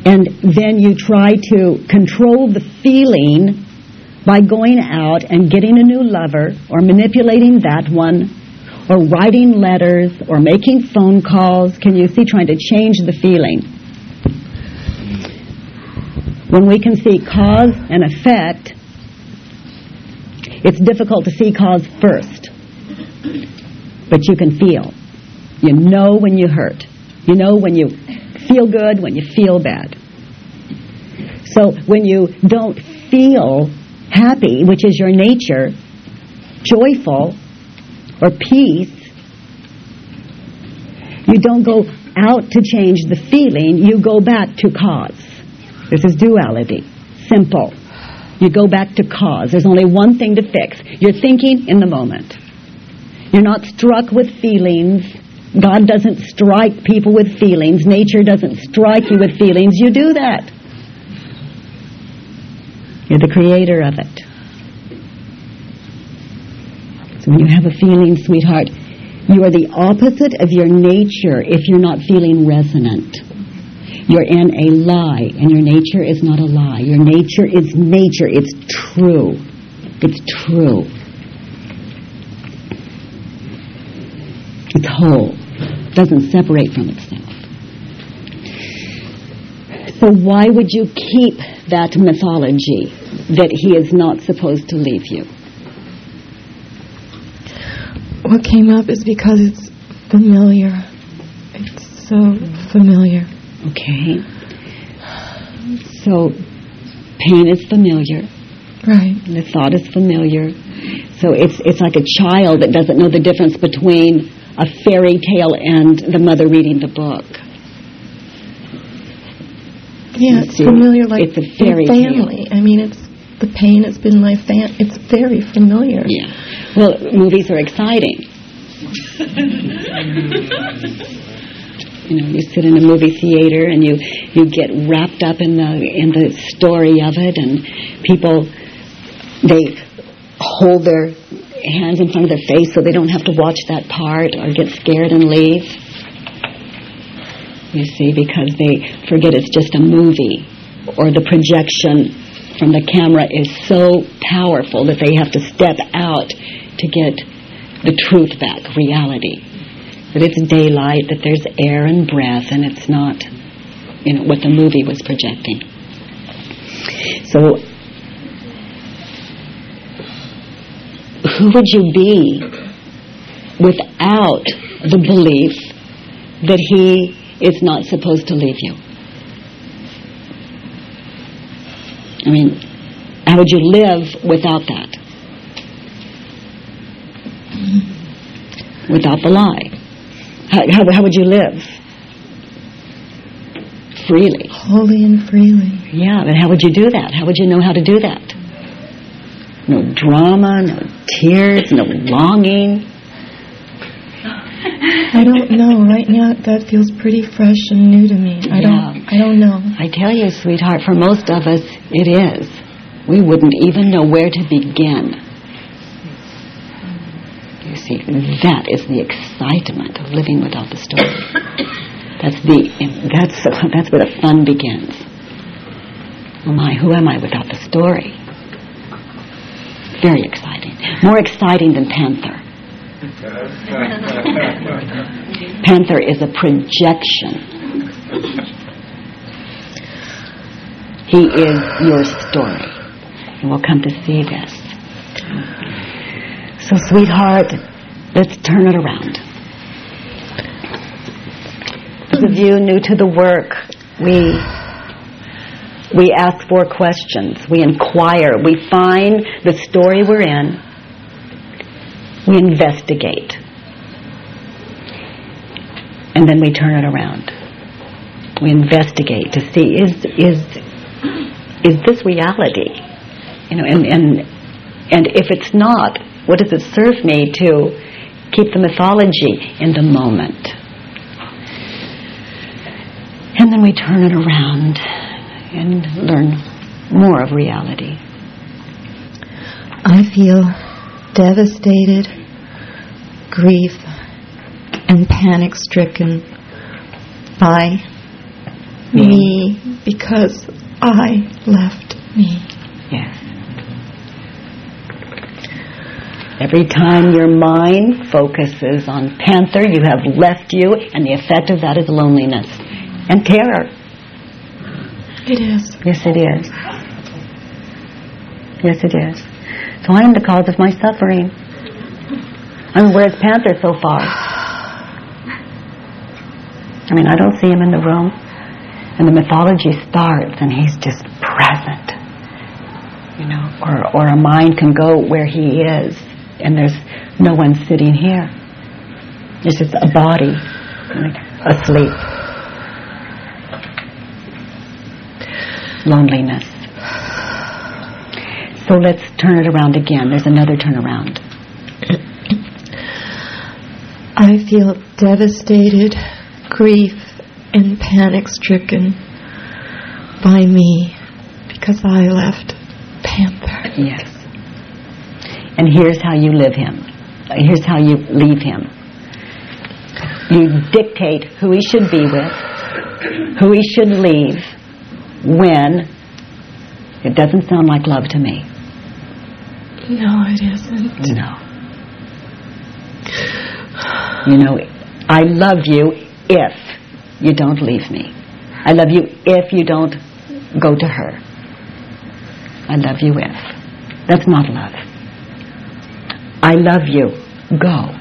B: And then you try to control the feeling by going out and getting a new lover or manipulating that one or writing letters or making phone calls. Can you see trying to change the feeling? When we can see cause and effect, it's difficult to see cause first. But you can feel. You know when you hurt. You know when you feel good, when you feel bad. So when you don't feel happy, which is your nature, joyful, or peace, you don't go out to change the feeling, you go back to cause. This is duality. Simple. You go back to cause. There's only one thing to fix. You're thinking in the moment. You're not struck with feelings. God doesn't strike people with feelings. Nature doesn't strike you with feelings. You do that. You're the creator of it. So when you have a feeling, sweetheart, you are the opposite of your nature if you're not feeling resonant. You're in a lie, and your nature is not a lie. Your nature is nature. It's true. It's true. It's whole. Doesn't separate from itself. So why would you keep that mythology that he is not supposed to leave you?
Q: What came up is because it's familiar. It's so familiar.
B: Okay. So pain is familiar.
Q: Right.
B: The thought is familiar. So it's it's like a child that doesn't know the difference between a fairy tale and the mother reading the book.
M: Yeah, it's familiar like
B: it's a fairy
M: family. I mean, it's the pain It's been my fam. It's very familiar.
B: Yeah. Well, movies are exciting. you know, you sit in a movie theater and you you get wrapped up in the in the story of it, and people they hold their hands in front of their face so they don't have to watch that part or get scared and leave. You see, because they forget it's just a movie, or the projection from the camera is so powerful that they have to step out to get the truth back, reality. That it's daylight, that there's air and breath, and it's not, you know, what the movie was projecting. So, who would you be without the belief that he is not supposed to leave you? I mean, how would you live without that? Without the lie? How, how, how would you live? Freely.
M: Holy and freely.
B: Yeah, but how would you do that? How would you know how to do that? No drama, no tears, no longing.
M: I don't know. Right now, that feels pretty fresh and new to me. I don't. I don't know.
B: I tell you, sweetheart, for most of us, it is. We wouldn't even know where to begin. You see, that is the excitement of living without the story. That's the that's that's where the fun begins. Oh my, who am I without the story? Very exciting. More exciting than Panther. Panther is a projection. He is your story. And we'll come to see this. So, sweetheart, let's turn it around. Those of you new to the work, we we ask four questions. We inquire. We find the story we're in. We investigate. And then we turn it around. We investigate to see is is is this reality? You know, and and and if it's not, what does it serve me to keep the mythology in the moment? And then we turn it around and learn more of reality.
M: I feel devastated, grief, and panic stricken by me because I left me.
B: Yes. Every time your mind focuses on Panther, you have left you, and the effect of that is loneliness and terror.
M: It is.
B: Yes, it is. Yes, it is. So I am the cause of my suffering. I mean, where's Panther so far? I mean, I don't see him in the room. And the mythology starts, and he's just present. You know, or, or a mind can go where he is, and there's no one sitting here. It's just a body asleep. Loneliness. So let's turn it around again. There's another turnaround.
M: I feel devastated, grief, and panic stricken by me because I left Panther.
B: Yes. And here's how you live him. Here's how you leave him. You dictate who he should be with, who he should leave, when. It doesn't sound like love to me.
M: No, it isn't.
B: No. You know, I love you if you don't leave me. I love you if you don't go to her. I love you if. That's not love. I love you. Go.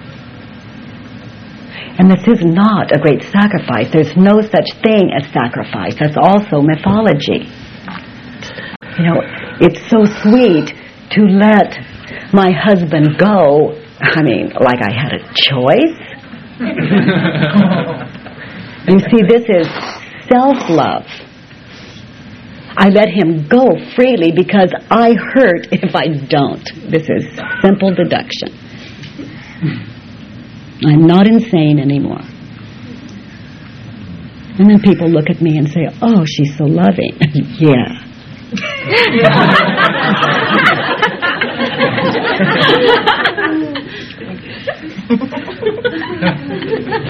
B: And this is not a great sacrifice. There's no such thing as sacrifice. That's also mythology. You know, it's so sweet to let my husband go. I mean, like I had a choice. you see, this is self-love. I let him go freely because I hurt if I don't. This is simple deduction. I'm not insane anymore. And then people look at me and say, oh, she's so loving. yeah.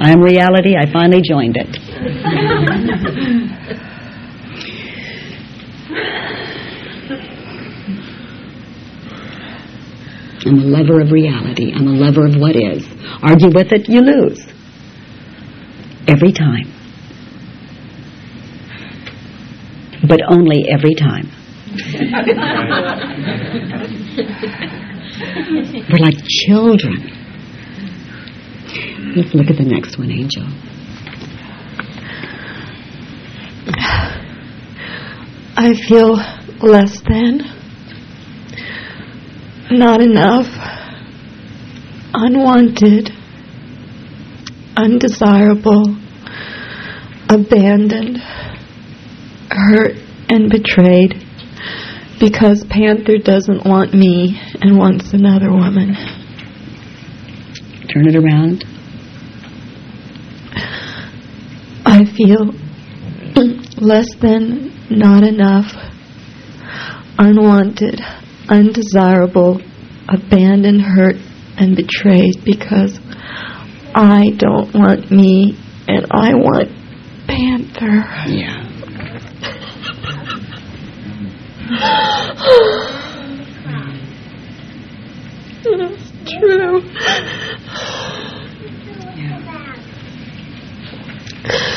B: I'm reality. I finally joined it. I'm a lover of reality. I'm a lover of what is. Argue with it, you lose. Every time. But only every time. We're like children. Let's look at the next one, Angel.
Q: I feel less than, not enough, unwanted, undesirable, abandoned, hurt, and betrayed. Because Panther doesn't want me and wants another woman.
B: Turn it around.
Q: I feel less than, not enough, unwanted, undesirable, abandoned, hurt, and betrayed because I don't want me and I want Panther.
B: Yeah.
Q: That's true.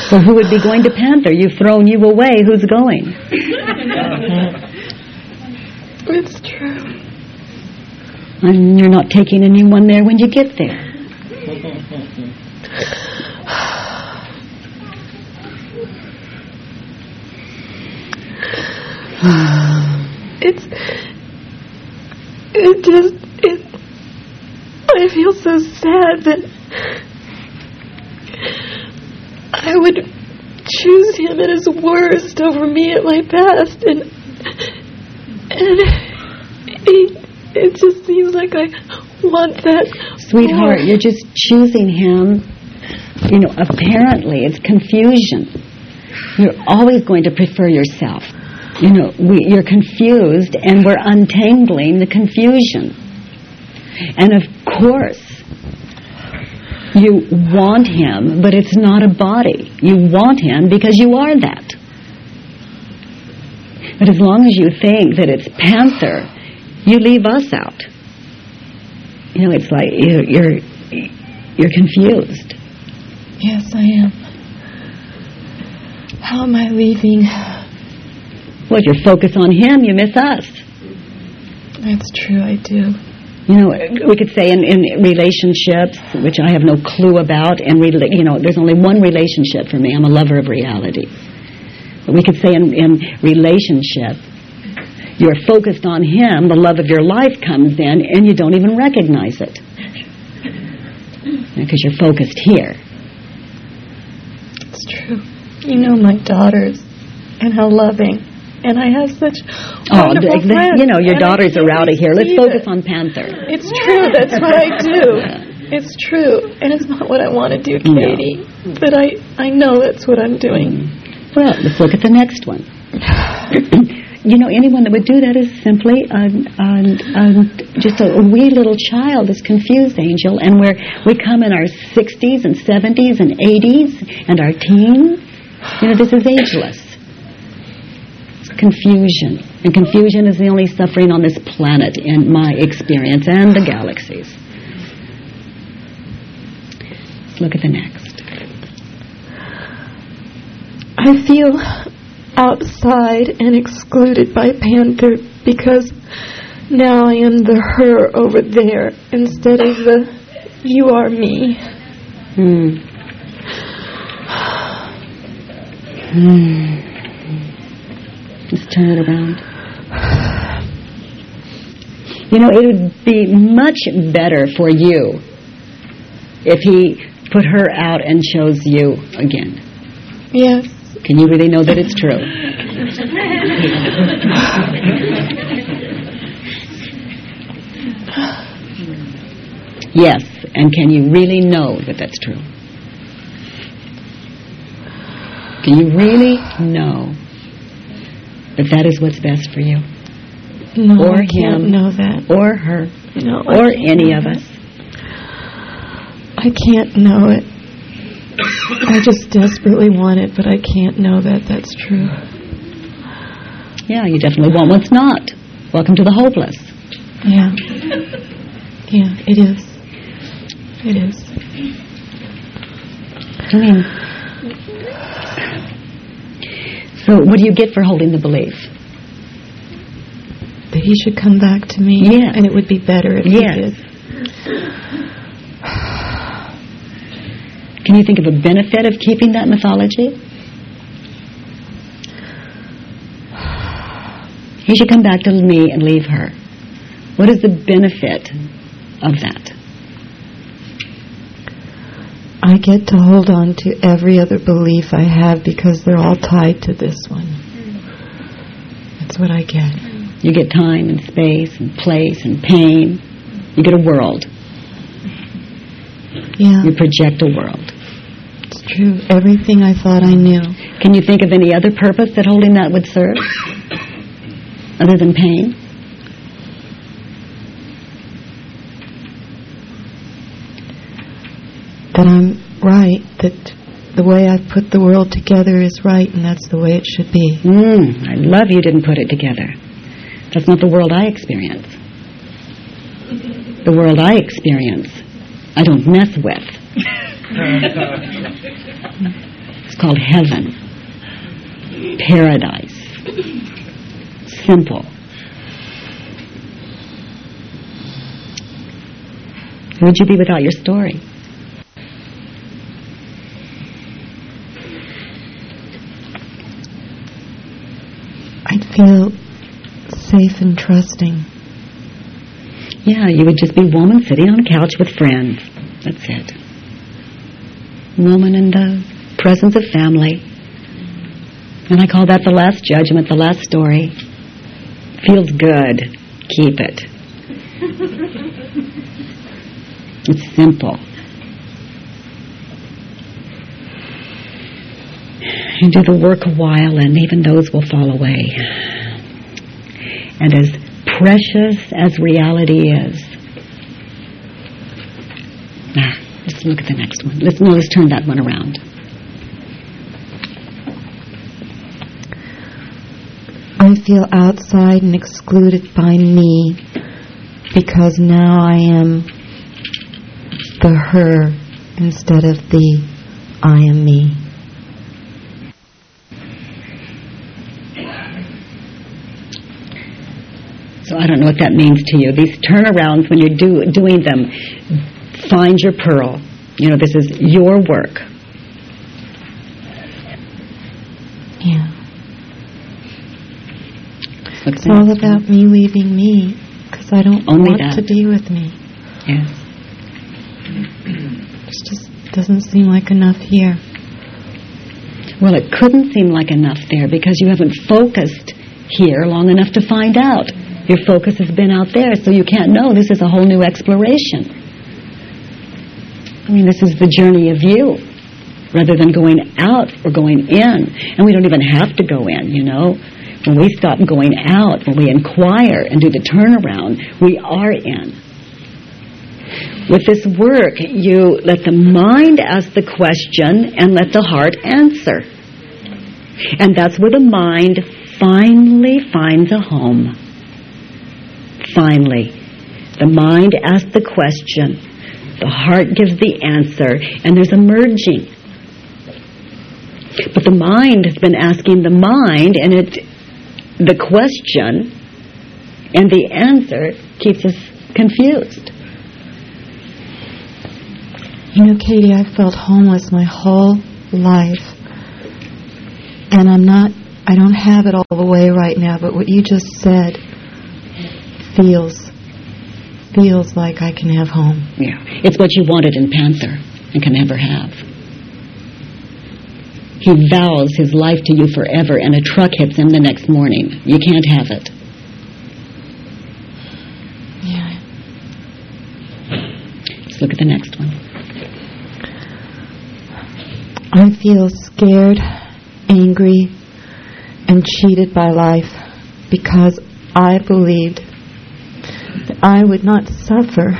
B: So who would be going to Panther? You've thrown you away. Who's going?
Q: It's true.
B: And you're not taking anyone there when you get there.
Q: it's it just it I feel so sad that I would choose him at his worst over me at my best and and it, it just seems like I want that
B: Sweetheart,
Q: more.
B: you're just choosing him. You know, apparently it's confusion. You're always going to prefer yourself. You know, we, you're confused and we're untangling the confusion. And of course, you want him, but it's not a body. You want him because you are that. But as long as you think that it's Panther, you leave us out. You know, it's like you're you're, you're confused.
Q: Yes, I am. How am I leaving?
B: Well, if you focus on him, you miss us.
Q: That's true, I do.
B: You know, we could say in, in relationships, which I have no clue about, and rela- you know, there's only one relationship for me. I'm a lover of reality. We could say in, in relationship, you're focused on him, the love of your life comes in, and you don't even recognize it. Because you're focused here.
Q: It's true. You know my daughters and how loving. And I have such
B: Oh,
Q: wonderful
B: the-
Q: friends.
B: you know, your
Q: and
B: daughters are out of here. Let's focus
Q: it.
B: on Panther.
Q: It's true. That's what I do. It's true. And it's not what I want to do,
B: No.
Q: Katie. But I, I know that's what I'm doing. Mm.
B: Well, let's look at the next one. you know, anyone that would do that is simply um, um, um, just a, a wee little child is confused, Angel. And we're, we come in our 60s and 70s and 80s and our teens. You know, this is ageless. It's confusion. And confusion is the only suffering on this planet in my experience and the galaxies. Let's look at the next.
Q: I feel outside and excluded by Panther because now I am the her over there instead of the you are me.
B: Hmm. Hmm. Let's turn it around. You know, it would be much better for you if he put her out and chose you again.
Q: Yes.
B: Can you really know that it's true? yes, and can you really know that that's true? Can you really know that that is what's best for you?
M: No,
B: or
M: I
B: him,
M: know that.
B: or her,
M: No,
B: or any of us.
M: I can't know it. I just desperately want it, but I can't know that that's true.
B: Yeah, you definitely want what's not. Welcome to the hopeless.
M: Yeah. Yeah, it is. It is.
B: I mean, so what do you get for holding the belief?
M: That he should come back to me.
B: Yeah.
M: And it would be better if
B: Yes.
M: he did.
B: Can you think of a benefit of keeping that mythology? He should come back to me and leave her. What is the benefit of that?
M: I get to hold on to every other belief I have because they're all tied to this one. That's what I get.
B: You get time and space and place and pain. You get a world.
M: Yeah.
B: You project a world.
M: True. Everything I thought I knew.
B: Can you think of any other purpose that holding that would serve? Other than pain?
M: That I'm right, that the way I put the world together is right, and that's the way it should be.
B: Mm, I love you didn't put it together. That's not the world I experience. The world I experience, I don't mess with. It's called heaven, paradise, simple. Who would you be without your story?
M: I'd feel safe and trusting.
B: Yeah, you would just be woman sitting on a couch with friends. That's it. Woman in the presence of family. And I call that the last judgment, the last story. Feels good. Keep it. It's simple. You do the work a while and even those will fall away. And as precious as reality is, let's look at the next one. Let's no, let's turn that one around.
M: I feel outside and excluded by me because now I am the her instead of the I am me.
B: So I don't know what that means to you. These turnarounds, when you're do, doing them, find your pearl. You know, this is your work.
M: Yeah.
B: What's
M: It's all about me leaving me because I don't
B: Only
M: want
B: that.
M: to be with me.
B: Yes.
M: It just doesn't seem like enough here.
B: Well, it couldn't seem like enough there because you haven't focused here long enough to find out. Your focus has been out there, so you can't know. This is a whole new exploration. I mean, this is the journey of you rather than going out or going in. And we don't even have to go in, you know. When we stop going out, when we inquire and do the turnaround, we are in. With this work, you let the mind ask the question and let the heart answer. And that's where the mind finally finds a home. Finally. The mind asks the question, the heart gives the answer, and there's a merging. But the mind has been asking the mind, and it, the question and the answer keeps us confused.
M: You know, Katie, I felt homeless my whole life. And I'm not, I don't have it all the way right now, but what you just said feels, feels like I can have home.
B: Yeah. It's what you wanted in Panther and can never have. He vows his life to you forever, and a truck hits him the next morning. You can't have it.
R: Yeah.
B: Let's look at the next one.
M: I feel scared, angry, and cheated by life because I believed I would not suffer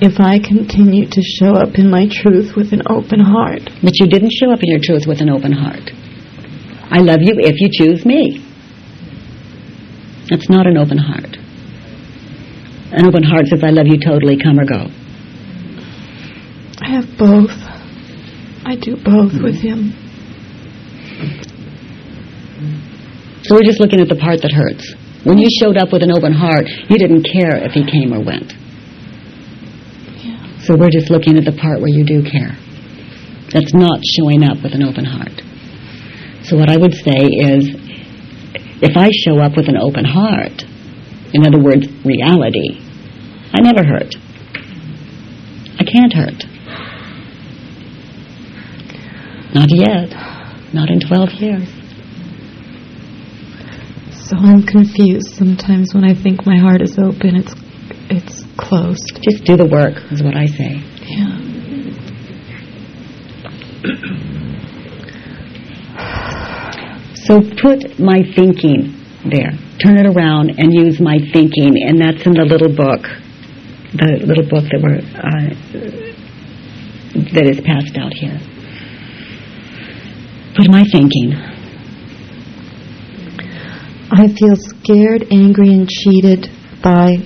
M: if I continued to show up in my truth with an open heart.
B: But you didn't show up in your truth with an open heart. I love you if you choose me. That's not an open heart. An open heart says, I love you totally, come or go.
M: I have both. I do both hmm. with him.
B: So we're just looking at the part that hurts. When you showed up with an open heart, you didn't care if he came or went. So we're just looking at the part where you do care. That's not showing up with an open heart. So what I would say is, if I show up with an open heart, in other words, reality, I never hurt. I can't hurt. Not yet. Not in 12 years.
M: So I'm confused sometimes when I think my heart is open. It's it's closed.
B: Just do the work, is what I say.
M: Yeah.
B: So put my thinking there. Turn it around and use my thinking, and that's in the little book, the little book that we're uh, that is passed out here. Put my thinking.
M: I feel scared, angry, and cheated by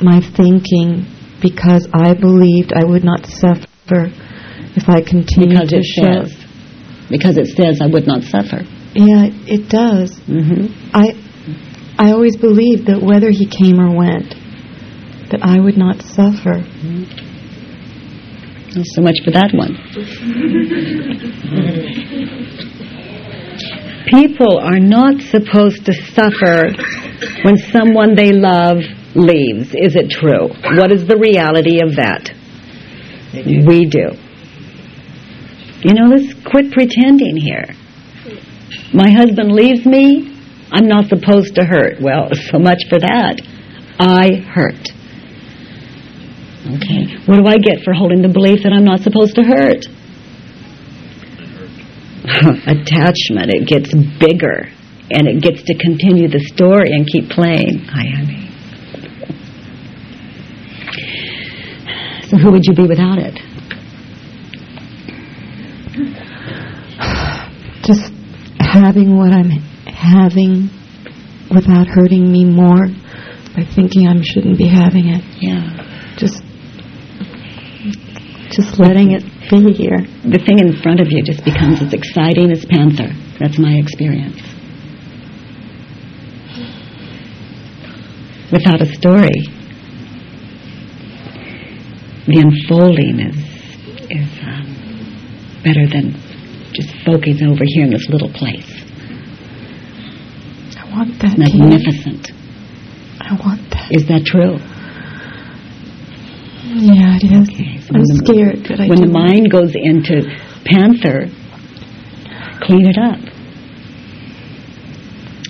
M: my thinking because I believed I would not suffer if I continued
B: Because
M: to
B: it says. Because it says I would not suffer.
M: Yeah, it does.
B: Mm-hmm.
M: I I always believed that whether he came or went, that I would not suffer.
B: So much for that one. People are not supposed to suffer when someone they love leaves. Is it true? What is the reality of that? We do. You know, let's quit pretending here. My husband leaves me, I'm not supposed to hurt. Well, so much for that. I hurt. Okay. What do I get for holding the belief that I'm not supposed to hurt? Attachment. It gets bigger. And it gets to continue the story and keep playing. Hi, honey. So who would you be without it?
M: Just having what I'm having without hurting me more by thinking I shouldn't be having it.
B: Yeah.
M: Just just letting it be here.
B: The thing in front of you just becomes as exciting as Panther. That's my experience. Without a story, the unfolding is is um, better than just focusing over here in this little place.
M: I want that.
B: It's magnificent.
M: I want that.
B: Is that true?
M: Yeah, it is.
B: so
M: I'm
B: the-
M: scared that I
B: when the mind goes into Panther, clean it up.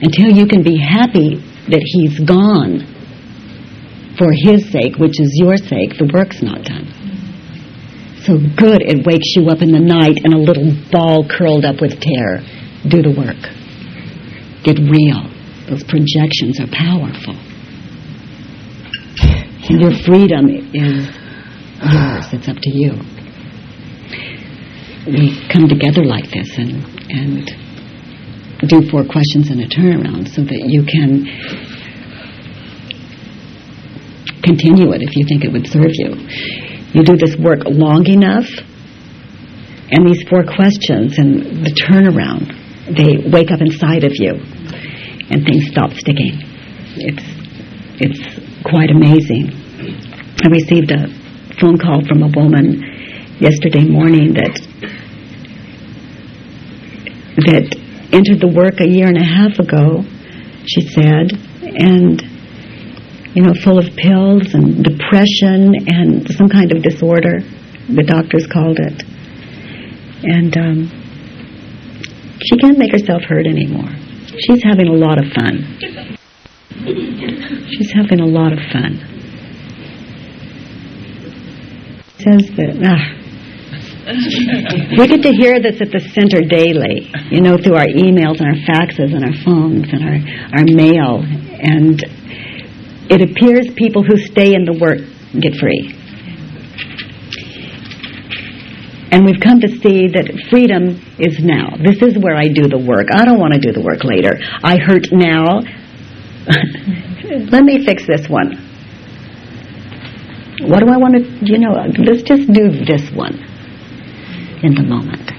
B: Until you can be happy that he's gone for his sake, which is your sake, the work's not done. So good, it wakes you up in the night in a little ball curled up with terror. Do the work. Get real. Those projections are powerful. Your freedom is yours. It's up to you. We come together like this and and do four questions and a turnaround so that you can continue it if you think it would serve you. You do this work long enough, and these four questions and the turnaround, they wake up inside of you, and things stop sticking. It's it's quite amazing. I received a phone call from a woman yesterday morning that that entered the work a year and a half ago, she said, and you know, full of pills and depression and some kind of disorder, the doctors called it. And um, She can't make herself heard anymore. She's having a lot of fun. She's having a lot of fun. Says that, ah. We get to hear this at the center daily, you know, through our emails and our faxes and our phones and our, our mail. And it appears people who stay in the work get free. And we've come to see that freedom is now. This is where I do the work. I don't want to do the work later. I hurt now. Let me fix this one. What do I want to, you know, let's just do this one in the moment.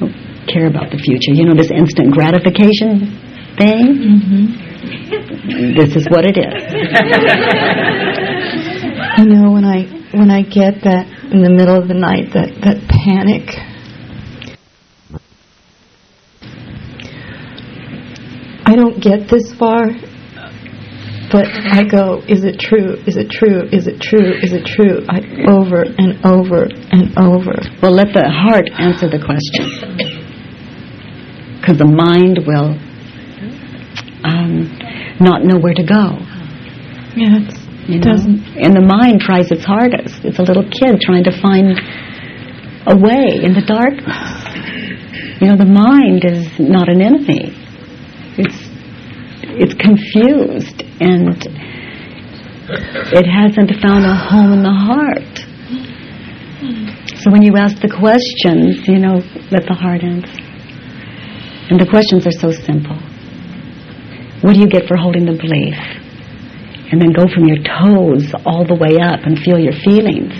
B: Don't care about the future. You know, this instant gratification thing? Mm-hmm. This is what it is.
M: You know, when I when I get that in the middle of the night, that that panic. I don't get this far, but I go, is it true? Is it true? Is it true? Is it true? I, over and over and over.
B: Well, let the heart answer the question. Because the mind will um, not know where to go.
M: Yeah, it
B: know?
M: doesn't.
B: And the mind tries its hardest. It's a little kid trying to find a way in the darkness. You know, the mind is not an enemy. It's it's confused and it hasn't found a home in the heart. So when you ask the questions, you know, let the heart answer. And the questions are so simple. What do you get for holding the belief? And then go from your toes all the way up and feel your feelings.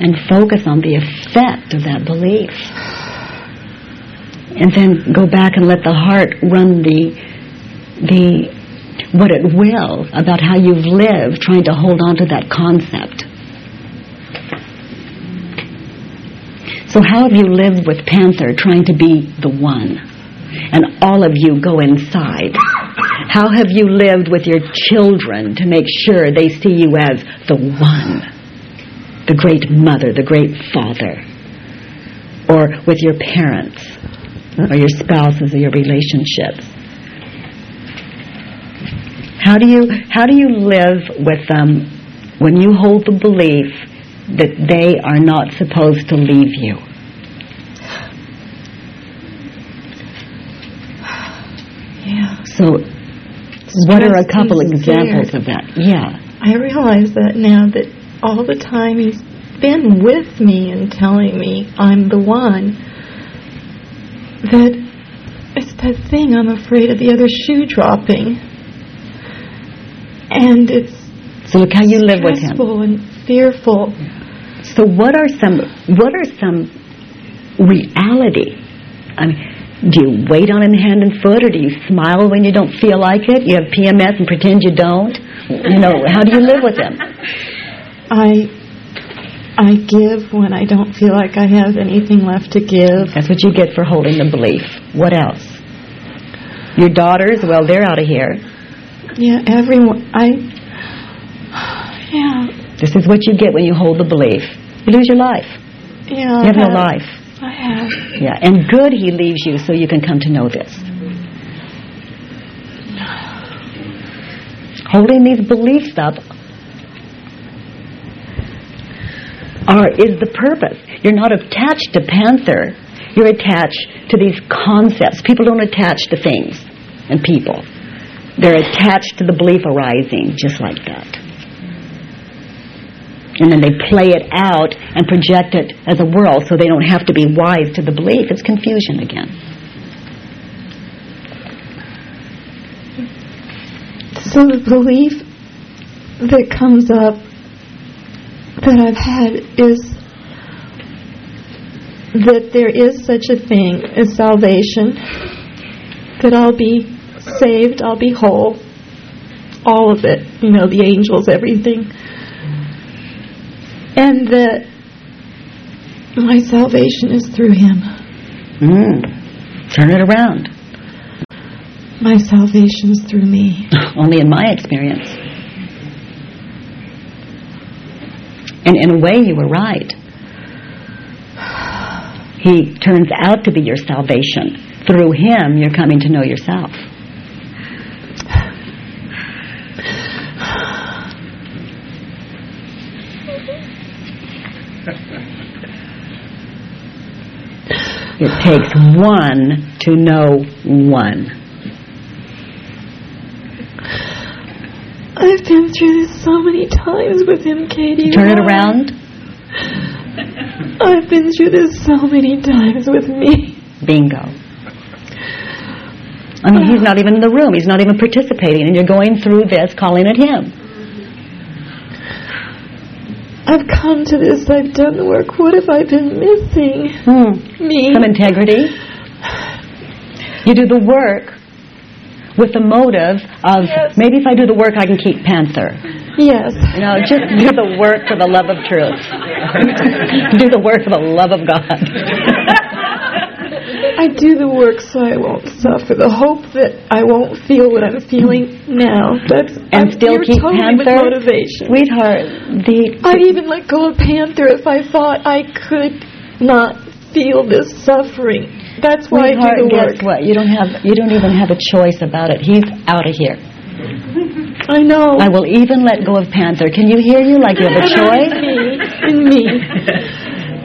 B: And focus on the effect of that belief. And then go back and let the heart run the the what it will about how you've lived trying to hold on to that concept. So how have you lived with Panther trying to be the one? And all of you go inside. How have you lived with your children to make sure they see you as the one? The great mother, the great father. Or with your parents, or your spouses, or your relationships. How do you how do you live with them when you hold the belief that they are not supposed to leave you?
M: Yeah.
B: So what are a couple examples of that? Yeah.
M: I realize that now that all the time he's been with me and telling me I'm the one, that it's that thing I'm afraid of the other shoe dropping. And it's
B: So look how you live with him.
M: stressful and fearful.
B: So what are some what are some reality? I mean, do you wait on him hand and foot, or do you smile when you don't feel like it? You have PMS and pretend you don't. You know, how do you live with him?
M: I I give when I don't feel like I have anything left to give.
B: That's what you get for holding the belief. What else? Your daughters, well, they're out of here.
M: Yeah, everyone. I. Yeah,
B: This is what you get when you hold the belief. You lose your life.
M: yeah.
B: You have
M: I
B: no life.
M: I have.
B: Yeah, and good he leaves you so you can come to know this. Holding these beliefs up are is the purpose. You're not attached to Panther. You're attached to these concepts. People don't attach to things and people. They're attached to the belief arising, just like that. And then they play it out and project it as a world so they don't have to be wise to the belief. It's confusion again.
M: So the belief that comes up that I've had is that there is such a thing as salvation, that I'll be saved, I'll be whole, all of it, you know, the angels, everything. And that my salvation is through Him.
B: Mm. Turn it around.
M: My salvation is through me.
B: Only in my experience. And in a way, you were right. He turns out to be your salvation. Through him, you're coming to know yourself. It takes one to know one.
Q: I've been through this so many times with him, Katie.
B: Turn it around.
Q: I've been through this so many times with me.
B: Bingo. I mean, he's not even in the room. He's not even participating, and you're going through this, calling it him.
Q: I've come to this. I've done the work. What have I been missing? Me.
B: Hmm. Some integrity. You do the work with the motive of maybe if I do the work, I can keep Panther.
Q: Yes.
B: No, just do the work for the love of truth. do the work for the love of God.
Q: I do the work so I won't suffer. The hope that I won't feel what I'm feeling now. That's
B: And
Q: I'm-
B: still keep
Q: totally with
B: Panther?
Q: motivation.
B: Sweetheart, the
Q: I'd even let go of Panther if I thought I could not feel this suffering. That's why I do the work.
B: guess what? You don't have you don't even have a choice about it. He's out of here.
Q: I know.
B: I will even let go of Panther. Can you hear you like you have a choice?
Q: Me in me.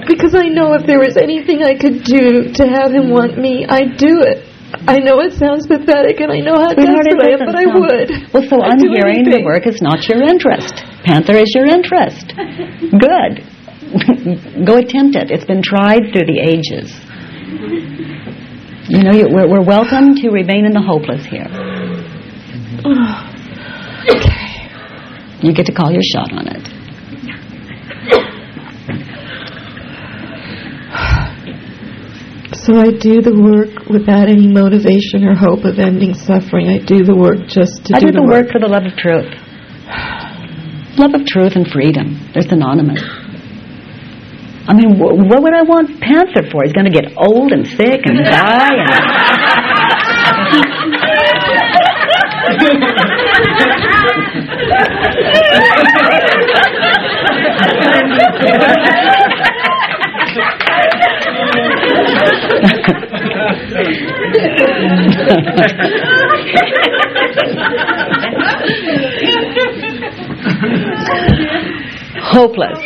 Q: Because I know if there was anything I could do to have him want me, I'd do it. I know it sounds pathetic, and I know how desperate I am, but I would.
B: Well, so I'm
Q: do
B: hearing the work is not your interest. Panther is your interest. Good. Go attempt it. It's been tried through the ages. You know, you, we're, we're welcome to remain in the hopeless here. Okay. You get to call your shot on it.
Q: So I do the work without any motivation or hope of ending suffering. I do the work just to
B: I
Q: do
B: do the work for the love of truth. Love of truth and freedom. They're synonymous. I mean, wh- what would I want Panther for? He's going to get old and sick and die. Hopeless.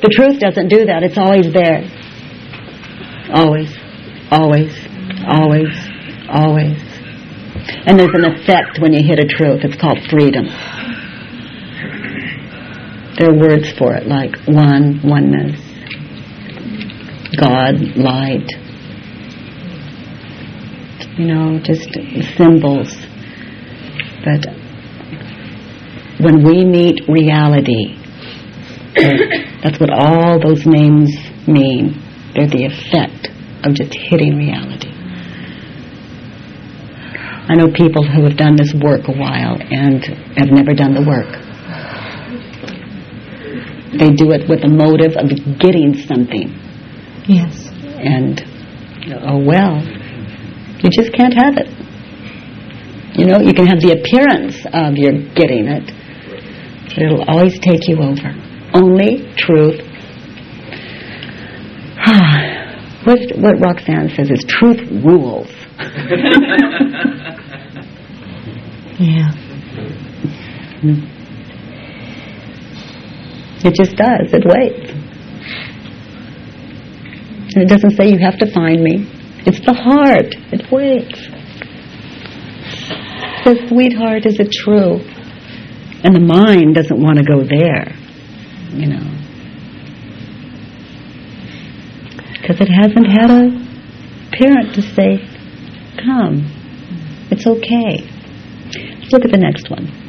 B: The truth doesn't do that. It's always there. Always. Always. Always. Always. And there's an effect when you hit a truth. It's called freedom. There are words for it like one, oneness, God, light. You know, just symbols. But when we meet reality, that's what all those names mean. They're the effect of just hitting reality. I know people who have done this work a while and have never done the work. They do it with the motive of getting something.
Q: Yes.
B: And, oh well, you just can't have it. You know, you can have the appearance of you're getting it, but it'll always take you over. Only truth. what, what Roxanne says is truth rules.
Q: Yeah. Hmm.
B: It just does. It waits. And it doesn't say you have to find me. It's the heart. It waits. It says, sweetheart, is it true? And the mind doesn't want to go there, you know. Because it hasn't had a parent to say, come. It's okay. Let's look at the next one.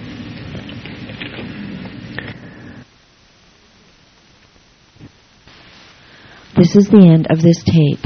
O: This is the end of this tape.